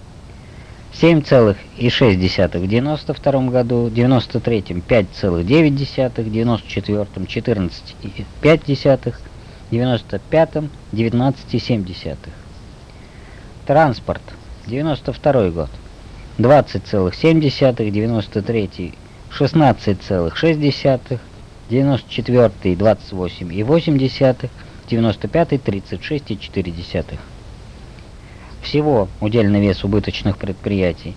A: 7,6 в 92 году, в 93 5,9, в 94 14,5, в 95 19,7. Транспорт. 92 год. 20,7, 93 16,6, 94 28,8, 95 36,4. Всего удельный вес убыточных предприятий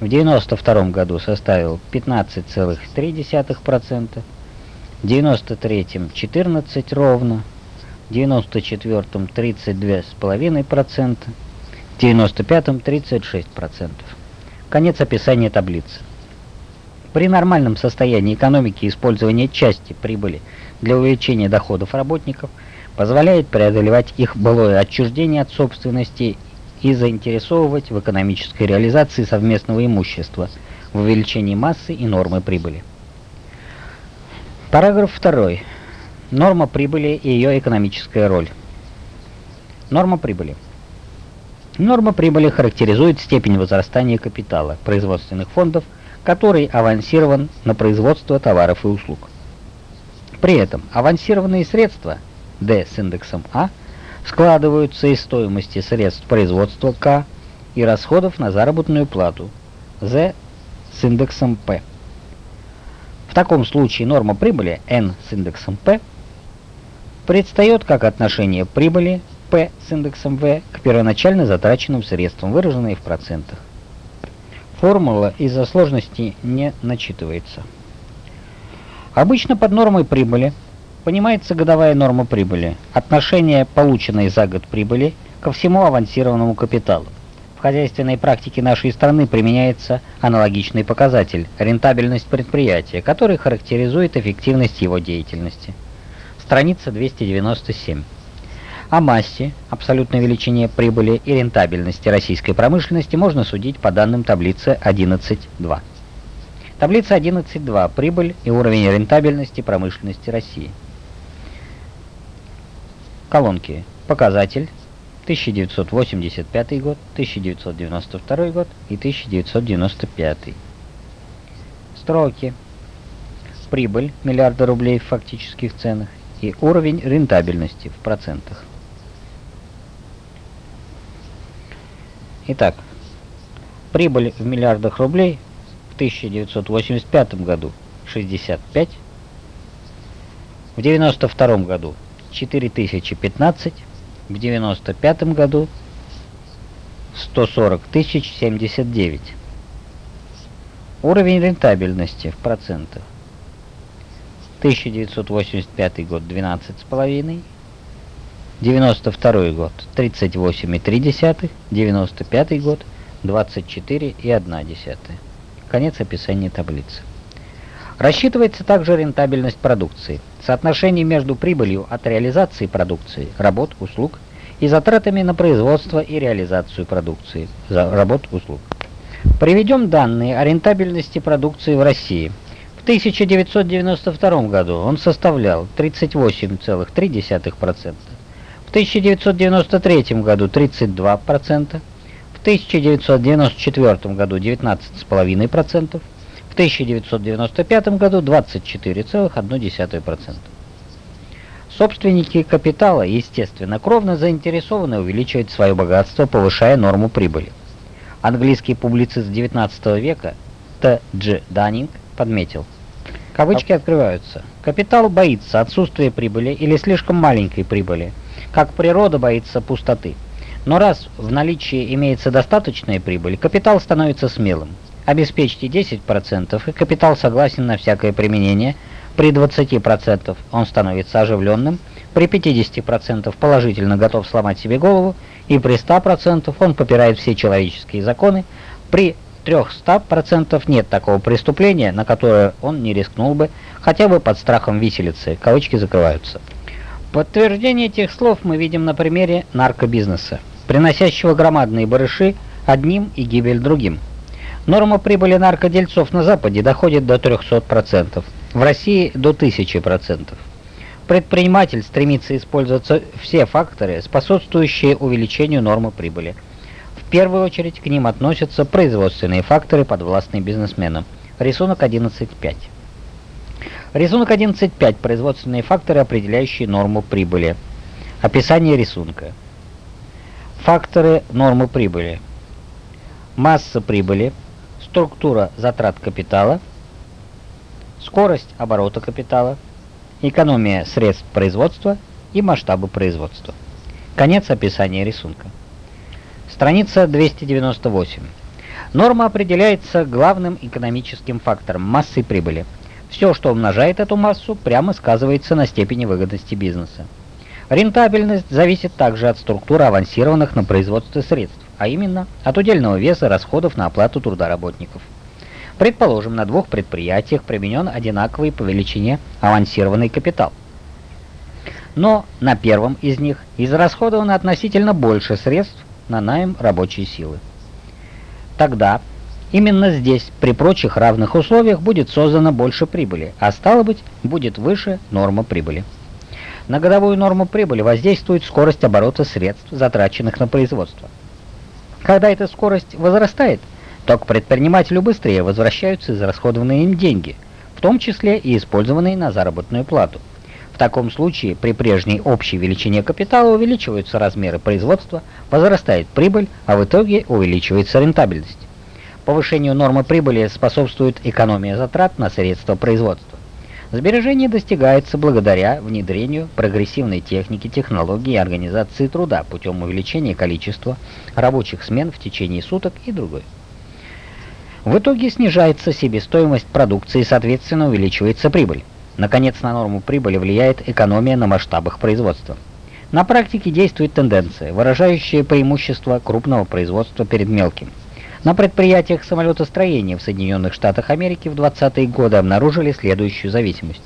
A: в 1992 году составил 15,3%, в 1993 14 ровно, в 1994 32,5%, в 1995 36%. Конец описания таблицы. При нормальном состоянии экономики использование части прибыли для увеличения доходов работников – позволяет преодолевать их былое отчуждение от собственности и заинтересовывать в экономической реализации совместного имущества, в увеличении массы и нормы прибыли. Параграф 2. Норма прибыли и ее экономическая роль. Норма прибыли. Норма прибыли характеризует степень возрастания капитала производственных фондов, который авансирован на производство товаров и услуг. При этом авансированные средства – D с индексом А складываются из стоимости средств производства К и расходов на заработную плату Z с индексом P. В таком случае норма прибыли N с индексом P предстает как отношение прибыли P с индексом V к первоначально затраченным средствам, выраженные в процентах. Формула из-за сложности не начитывается. Обычно под нормой прибыли понимается годовая норма прибыли, отношение полученной за год прибыли ко всему авансированному капиталу. В хозяйственной практике нашей страны применяется аналогичный показатель – рентабельность предприятия, который характеризует эффективность его деятельности. Страница 297. О массе, абсолютной величине прибыли и рентабельности российской промышленности можно судить по данным таблицы 11.2. Таблица 11.2. Прибыль и уровень рентабельности промышленности России колонки «Показатель», 1985 год, 1992 год и 1995. Строки. Прибыль миллиарда рублей в фактических ценах и уровень рентабельности в процентах. Итак, прибыль в миллиардах рублей в 1985 году 65, в 92 году 4015, в 95 году 140 тысяч 79. Уровень рентабельности в процентах. 1985 год 12,5, 92 год 38,3, 95 год 24,1. Конец описания таблицы. Рассчитывается также рентабельность продукции, соотношение между прибылью от реализации продукции, работ, услуг и затратами на производство и реализацию продукции, работ, услуг. Приведем данные о рентабельности продукции в России. В 1992 году он составлял 38,3%, в 1993 году 32%, в 1994 году 19,5%, в 1995 году 24,1%. Собственники капитала, естественно, кровно заинтересованы увеличивать свое богатство, повышая норму прибыли. Английский публицист XIX века Т. Дж. Даннинг подметил, кавычки открываются, «Капитал боится отсутствия прибыли или слишком маленькой прибыли, как природа боится пустоты. Но раз в наличии имеется достаточная прибыль, капитал становится смелым. Обеспечьте 10%, и капитал согласен на всякое применение – при 20% он становится оживленным, при 50% положительно готов сломать себе голову, и при 100% он попирает все человеческие законы, при 300% нет такого преступления, на которое он не рискнул бы, хотя бы под страхом виселицы, кавычки закрываются. Подтверждение этих слов мы видим на примере наркобизнеса, приносящего громадные барыши одним и гибель другим. Норма прибыли наркодельцов на Западе доходит до 300%, в России до 1000%. Предприниматель стремится использовать все факторы, способствующие увеличению нормы прибыли. В первую очередь к ним относятся производственные факторы, подвластные бизнесменам. Рисунок 11.5. Рисунок 11.5. Производственные факторы, определяющие норму прибыли. Описание рисунка. Факторы нормы прибыли. Масса прибыли, структура затрат капитала – скорость оборота капитала, экономия средств производства и масштабы производства. Конец описания рисунка. Страница 298. Норма определяется главным экономическим фактором – массой прибыли. Все, что умножает эту массу, прямо сказывается на степени выгодности бизнеса. Рентабельность зависит также от структуры авансированных на производство средств, а именно от удельного веса расходов на оплату труда работников. Предположим, на двух предприятиях применен одинаковый по величине авансированный капитал. Но на первом из них израсходовано относительно больше средств на найм рабочей силы. Тогда именно здесь при прочих равных условиях будет создано больше прибыли, а стало быть, будет выше норма прибыли. На годовую норму прибыли воздействует скорость оборота средств, затраченных на производство. Когда эта скорость возрастает, то к предпринимателю быстрее возвращаются израсходованные им деньги, в том числе и использованные на заработную плату. В таком случае при прежней общей величине капитала увеличиваются размеры производства, возрастает прибыль, а в итоге увеличивается рентабельность. Повышению нормы прибыли способствует экономия затрат на средства производства. Сбережение достигается благодаря внедрению прогрессивной техники, технологии и организации труда путем увеличения количества рабочих смен в течение суток и другое. В итоге снижается себестоимость продукции и, соответственно, увеличивается прибыль. Наконец, на норму прибыли влияет экономия на масштабах производства. На практике действует тенденция, выражающая преимущество крупного производства перед мелким. На предприятиях самолетостроения в Соединенных Штатах Америки в 20-е годы обнаружили следующую зависимость.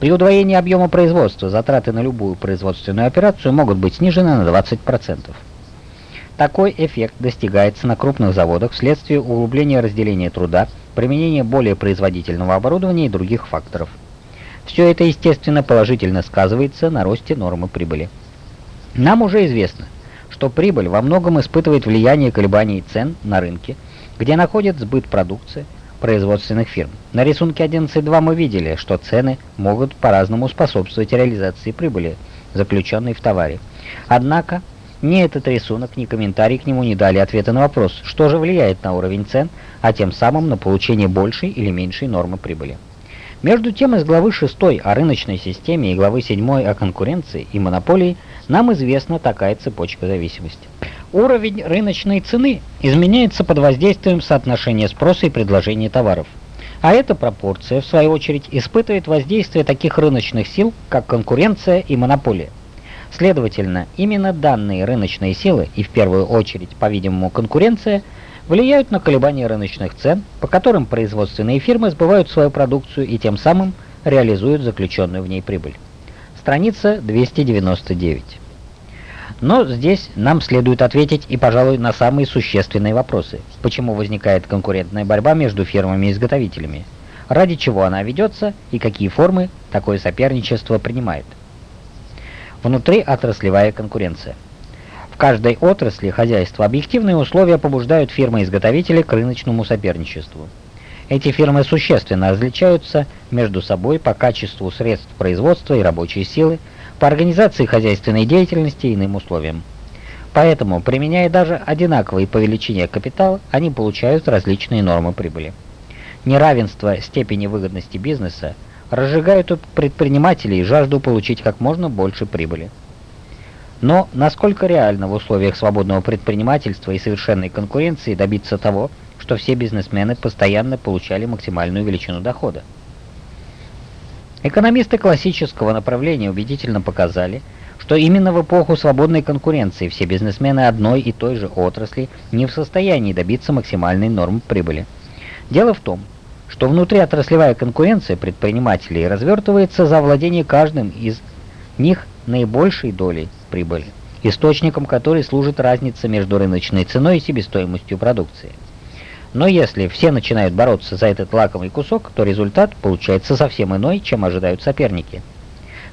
A: При удвоении объема производства затраты на любую производственную операцию могут быть снижены на 20%. Такой эффект достигается на крупных заводах вследствие углубления разделения труда, применения более производительного оборудования и других факторов. Все это, естественно, положительно сказывается на росте нормы прибыли. Нам уже известно, что прибыль во многом испытывает влияние колебаний цен на рынке, где находят сбыт продукции производственных фирм. На рисунке 11.2 мы видели, что цены могут по-разному способствовать реализации прибыли, заключенной в товаре. Однако ни этот рисунок, ни комментарий к нему не дали ответа на вопрос, что же влияет на уровень цен, а тем самым на получение большей или меньшей нормы прибыли. Между тем, из главы 6 о рыночной системе и главы 7 о конкуренции и монополии нам известна такая цепочка зависимости. Уровень рыночной цены изменяется под воздействием соотношения спроса и предложения товаров. А эта пропорция, в свою очередь, испытывает воздействие таких рыночных сил, как конкуренция и монополия. Следовательно, именно данные рыночные силы, и в первую очередь, по-видимому, конкуренция – влияют на колебания рыночных цен, по которым производственные фирмы сбывают свою продукцию и тем самым реализуют заключенную в ней прибыль. Страница 299. Но здесь нам следует ответить и, пожалуй, на самые существенные вопросы. Почему возникает конкурентная борьба между фирмами и изготовителями? Ради чего она ведется и какие формы такое соперничество принимает? Внутри отраслевая конкуренция – каждой отрасли хозяйства объективные условия побуждают фирмы-изготовители к рыночному соперничеству. Эти фирмы существенно различаются между собой по качеству средств производства и рабочей силы, по организации хозяйственной деятельности и иным условиям. Поэтому, применяя даже одинаковые по величине капитал, они получают различные нормы прибыли. Неравенство степени выгодности бизнеса разжигает у предпринимателей жажду получить как можно больше прибыли. Но насколько реально в условиях свободного предпринимательства и совершенной конкуренции добиться того, что все бизнесмены постоянно получали максимальную величину дохода? Экономисты классического направления убедительно показали, что именно в эпоху свободной конкуренции все бизнесмены одной и той же отрасли не в состоянии добиться максимальной нормы прибыли. Дело в том, что внутриотраслевая конкуренция предпринимателей развертывается за владение каждым из них наибольшей долей прибыли, источником которой служит разница между рыночной ценой и себестоимостью продукции. Но если все начинают бороться за этот лакомый кусок, то результат получается совсем иной, чем ожидают соперники.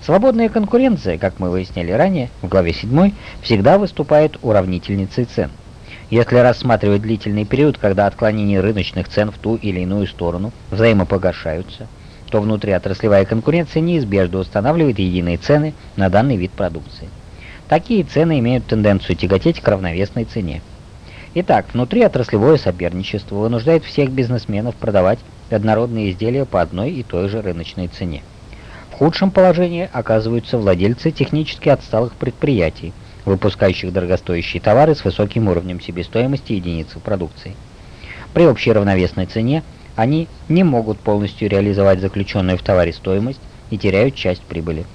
A: Свободная конкуренция, как мы выясняли ранее, в главе 7, всегда выступает уравнительницей цен. Если рассматривать длительный период, когда отклонения рыночных цен в ту или иную сторону взаимопогашаются, то внутриотраслевая конкуренция неизбежно устанавливает единые цены на данный вид продукции. Такие цены имеют тенденцию тяготеть к равновесной цене. Итак, внутриотраслевое соперничество вынуждает всех бизнесменов продавать однородные изделия по одной и той же рыночной цене. В худшем положении оказываются владельцы технически отсталых предприятий, выпускающих дорогостоящие товары с высоким уровнем себестоимости единицы продукции. При общей равновесной цене они не могут полностью реализовать заключенную в товаре стоимость и теряют часть прибыли.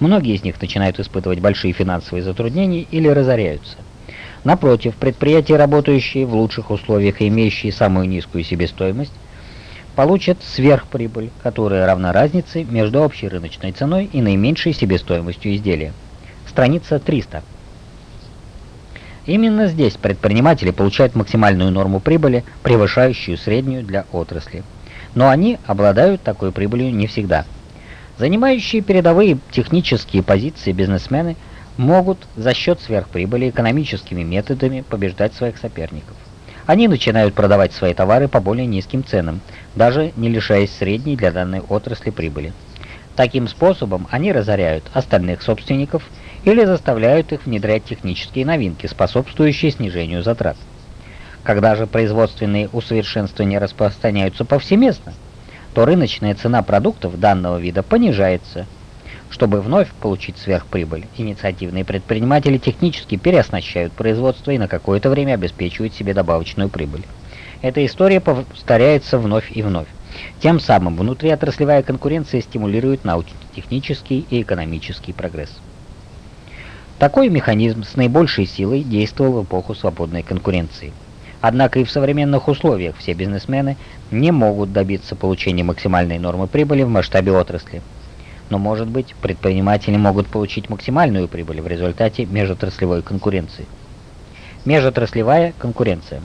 A: Многие из них начинают испытывать большие финансовые затруднения или разоряются. Напротив, предприятия, работающие в лучших условиях и имеющие самую низкую себестоимость, получат сверхприбыль, которая равна разнице между общей рыночной ценой и наименьшей себестоимостью изделия. Страница 300. Именно здесь предприниматели получают максимальную норму прибыли, превышающую среднюю для отрасли. Но они обладают такой прибылью не всегда. Занимающие передовые технические позиции бизнесмены могут за счет сверхприбыли экономическими методами побеждать своих соперников. Они начинают продавать свои товары по более низким ценам, даже не лишаясь средней для данной отрасли прибыли. Таким способом они разоряют остальных собственников или заставляют их внедрять технические новинки, способствующие снижению затрат. Когда же производственные усовершенствования распространяются повсеместно, то рыночная цена продуктов данного вида понижается. Чтобы вновь получить сверхприбыль, инициативные предприниматели технически переоснащают производство и на какое-то время обеспечивают себе добавочную прибыль. Эта история повторяется вновь и вновь. Тем самым внутриотраслевая конкуренция стимулирует научно-технический и экономический прогресс. Такой механизм с наибольшей силой действовал в эпоху свободной конкуренции. Однако и в современных условиях все бизнесмены не могут добиться получения максимальной нормы прибыли в масштабе отрасли. Но, может быть, предприниматели могут получить максимальную прибыль в результате межотраслевой конкуренции. Межотраслевая конкуренция.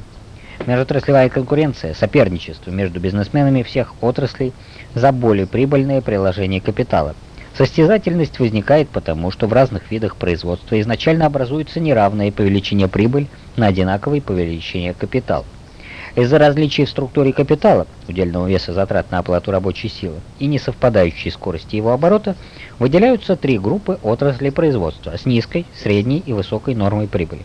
A: Межотраслевая конкуренция – соперничество между бизнесменами всех отраслей за более прибыльное приложение капитала – Состязательность возникает потому, что в разных видах производства изначально образуется неравная по величине прибыль на одинаковый по величине капитал. Из-за различий в структуре капитала, удельного веса затрат на оплату рабочей силы и несовпадающей скорости его оборота, выделяются три группы отраслей производства с низкой, средней и высокой нормой прибыли.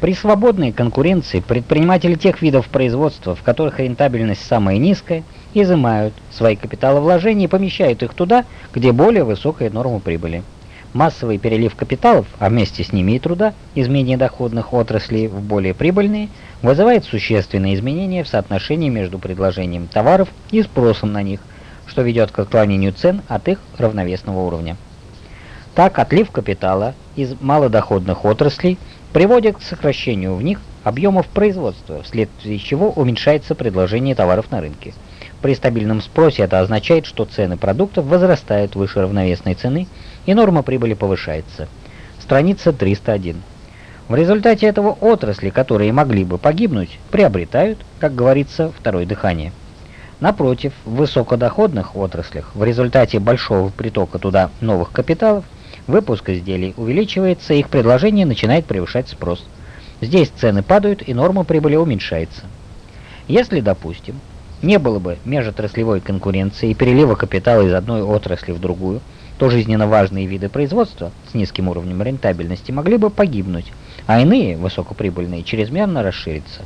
A: При свободной конкуренции предприниматели тех видов производства, в которых рентабельность самая низкая, изымают свои капиталовложения и помещают их туда, где более высокая норма прибыли. Массовый перелив капиталов, а вместе с ними и труда, из менее доходных отраслей в более прибыльные, вызывает существенные изменения в соотношении между предложением товаров и спросом на них, что ведет к отклонению цен от их равновесного уровня. Так, отлив капитала из малодоходных отраслей приводит к сокращению в них объемов производства, вследствие чего уменьшается предложение товаров на рынке. При стабильном спросе это означает, что цены продуктов возрастают выше равновесной цены и норма прибыли повышается. Страница 301. В результате этого отрасли, которые могли бы погибнуть, приобретают, как говорится, второе дыхание. Напротив, в высокодоходных отраслях в результате большого притока туда новых капиталов выпуск изделий увеличивается, их предложение начинает превышать спрос. Здесь цены падают и норма прибыли уменьшается. Если, допустим, не было бы межотраслевой конкуренции и перелива капитала из одной отрасли в другую, то жизненно важные виды производства с низким уровнем рентабельности могли бы погибнуть, а иные, высокоприбыльные, чрезмерно расшириться.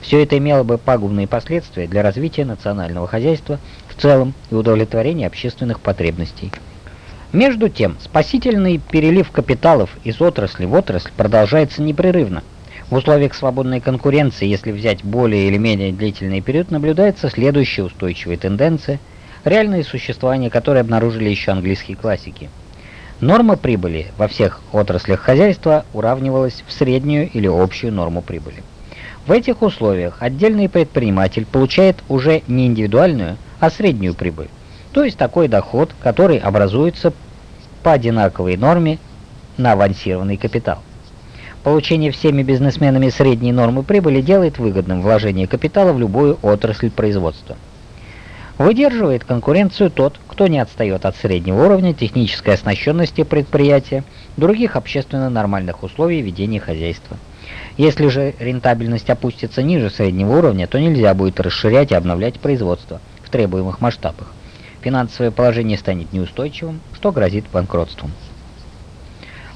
A: Все это имело бы пагубные последствия для развития национального хозяйства в целом и удовлетворения общественных потребностей. Между тем, спасительный перелив капиталов из отрасли в отрасль продолжается непрерывно – в условиях свободной конкуренции, если взять более или менее длительный период, наблюдается следующая устойчивая тенденция, реальное существование которой обнаружили еще английские классики. Норма прибыли во всех отраслях хозяйства уравнивалась в среднюю или общую норму прибыли. В этих условиях отдельный предприниматель получает уже не индивидуальную, а среднюю прибыль, то есть такой доход, который образуется по одинаковой норме на авансированный капитал. Получение всеми бизнесменами средней нормы прибыли делает выгодным вложение капитала в любую отрасль производства. Выдерживает конкуренцию тот, кто не отстает от среднего уровня технической оснащенности предприятия, других общественно нормальных условий ведения хозяйства. Если же рентабельность опустится ниже среднего уровня, то нельзя будет расширять и обновлять производство в требуемых масштабах. Финансовое положение станет неустойчивым, что грозит банкротством.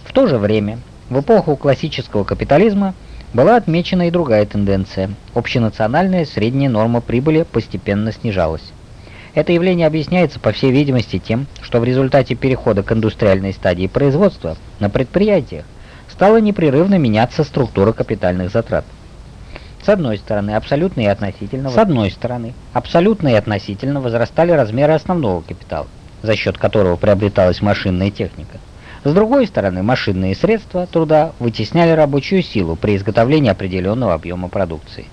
A: В то же время в эпоху классического капитализма была отмечена и другая тенденция. Общенациональная средняя норма прибыли постепенно снижалась. Это явление объясняется, по всей видимости, тем, что в результате перехода к индустриальной стадии производства на предприятиях стала непрерывно меняться структура капитальных затрат. С одной стороны, абсолютно и относительно, с одной стороны, абсолютно и относительно возрастали размеры основного капитала, за счет которого приобреталась машинная техника. С другой стороны, машинные средства труда вытесняли рабочую силу при изготовлении определенного объема продукции.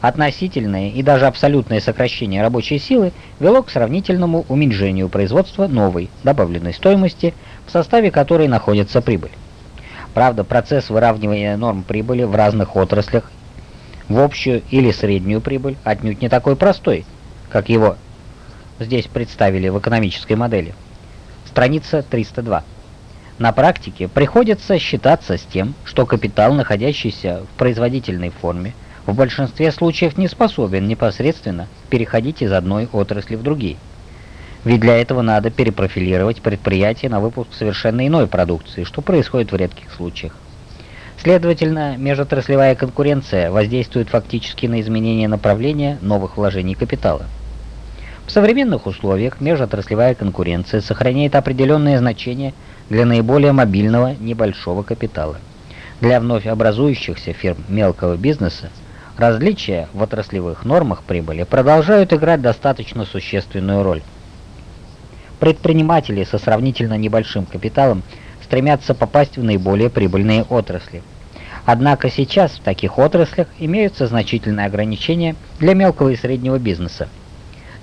A: Относительное и даже абсолютное сокращение рабочей силы вело к сравнительному уменьшению производства новой добавленной стоимости, в составе которой находится прибыль. Правда, процесс выравнивания норм прибыли в разных отраслях в общую или среднюю прибыль отнюдь не такой простой, как его здесь представили в экономической модели. Страница 302. На практике приходится считаться с тем, что капитал, находящийся в производительной форме, в большинстве случаев не способен непосредственно переходить из одной отрасли в другие. Ведь для этого надо перепрофилировать предприятие на выпуск совершенно иной продукции, что происходит в редких случаях. Следовательно, межотраслевая конкуренция воздействует фактически на изменение направления новых вложений капитала. В современных условиях межотраслевая конкуренция сохраняет определенное значение для наиболее мобильного небольшого капитала. Для вновь образующихся фирм мелкого бизнеса различия в отраслевых нормах прибыли продолжают играть достаточно существенную роль. Предприниматели со сравнительно небольшим капиталом стремятся попасть в наиболее прибыльные отрасли. Однако сейчас в таких отраслях имеются значительные ограничения для мелкого и среднего бизнеса.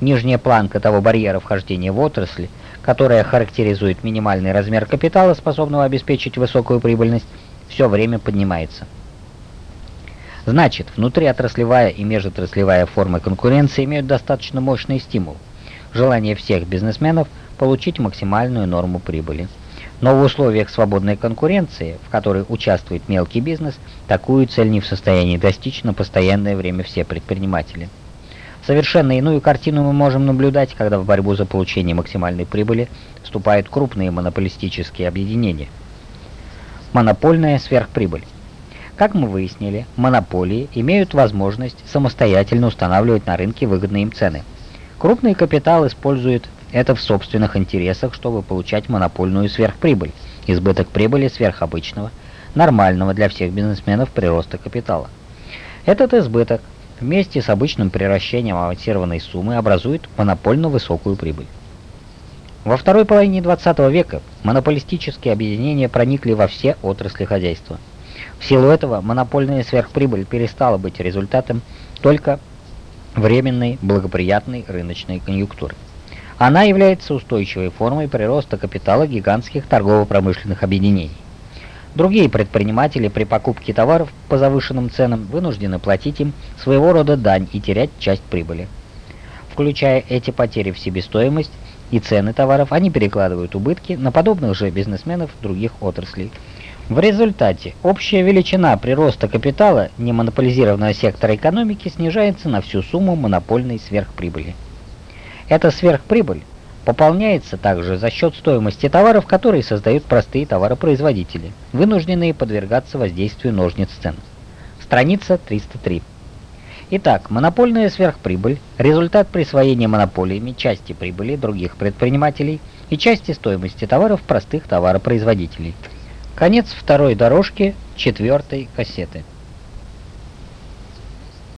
A: Нижняя планка того барьера вхождения в отрасли – которая характеризует минимальный размер капитала, способного обеспечить высокую прибыльность, все время поднимается. Значит, внутриотраслевая и межотраслевая формы конкуренции имеют достаточно мощный стимул. Желание всех бизнесменов получить максимальную норму прибыли. Но в условиях свободной конкуренции, в которой участвует мелкий бизнес, такую цель не в состоянии достичь на постоянное время все предприниматели. Совершенно иную картину мы можем наблюдать, когда в борьбу за получение максимальной прибыли вступают крупные монополистические объединения. Монопольная сверхприбыль. Как мы выяснили, монополии имеют возможность самостоятельно устанавливать на рынке выгодные им цены. Крупный капитал использует это в собственных интересах, чтобы получать монопольную сверхприбыль, избыток прибыли сверхобычного, нормального для всех бизнесменов прироста капитала. Этот избыток вместе с обычным приращением авансированной суммы образует монопольно высокую прибыль. Во второй половине 20 века монополистические объединения проникли во все отрасли хозяйства. В силу этого монопольная сверхприбыль перестала быть результатом только временной благоприятной рыночной конъюнктуры. Она является устойчивой формой прироста капитала гигантских торгово-промышленных объединений. Другие предприниматели при покупке товаров по завышенным ценам вынуждены платить им своего рода дань и терять часть прибыли. Включая эти потери в себестоимость и цены товаров, они перекладывают убытки на подобных же бизнесменов других отраслей – в результате общая величина прироста капитала немонополизированного сектора экономики снижается на всю сумму монопольной сверхприбыли. Эта сверхприбыль пополняется также за счет стоимости товаров, которые создают простые товаропроизводители, вынужденные подвергаться воздействию ножниц цен. Страница 303. Итак, монопольная сверхприбыль – результат присвоения монополиями части прибыли других предпринимателей и части стоимости товаров простых товаропроизводителей – Конец второй дорожки четвертой кассеты.